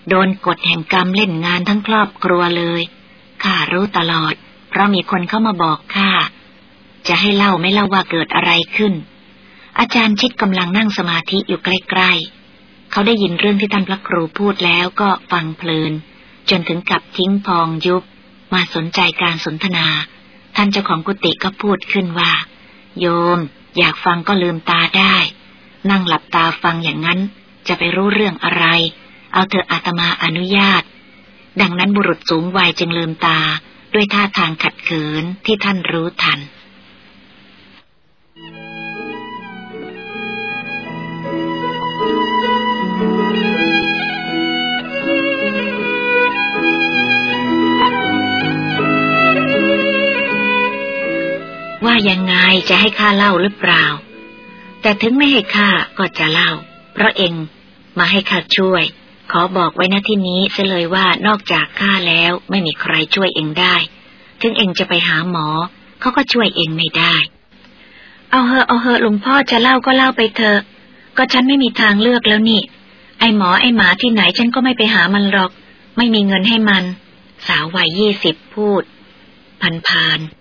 [SPEAKER 2] โดนกฎแห่งกรรมเล่นงานทั้งครอบครัวเลย ข้ารู้ตลอด เพราะมีคนเข้ามาบอกข้า จะให้เล่าไม่เล่าว่าเกิดอะไรขึ้นอาจารย์ชิดกำลังนั่งสมาธิอยู่ใกล้ๆ เขาได้ยินเรื่องที่ท่านพระครูพูดแล้วก็ฟังเพลิน จนถึงกับทิ้งพองยุบ มาสนใจการสนทนา ท่านเจ้าของกุฏิก็พูดขึ้นว่า โยม อยากฟังก็ลืมตาได้ นั่งหลับตาฟังอย่างนั้น จะไปรู้เรื่องอะไร เอาเถอะอาตมาอนุญาต ดังนั้นบุรุษสูงวัยจึงลืมตาด้วยท่าทางขัดเขินที่ท่านรู้ทัน ว่ายังไงจะให้ข้าเล่าหรือเปล่า แต่ถึงไม่ให้ข้าก็จะเล่า เพราะเองมาให้ข้าช่วย ขอบอกไว้นะที่นี้เสเลยว่านอกจากข้าแล้วไม่มีใครช่วยเองได้ ถึงเองจะไปหาหมอเขาก็ช่วยเองไม่ได้ เอาเฮอะเอาเฮอะหลวงพ่อจะเล่าก็เล่าไปเถอะ ก็ฉันไม่มีทางเลือกแล้วนี่ ไอหมอไอหมาที่ไหนฉันก็ไม่ไปหามันหรอก ไม่มีเงินให้มัน สาววัยยี่สิบพูด พันพาน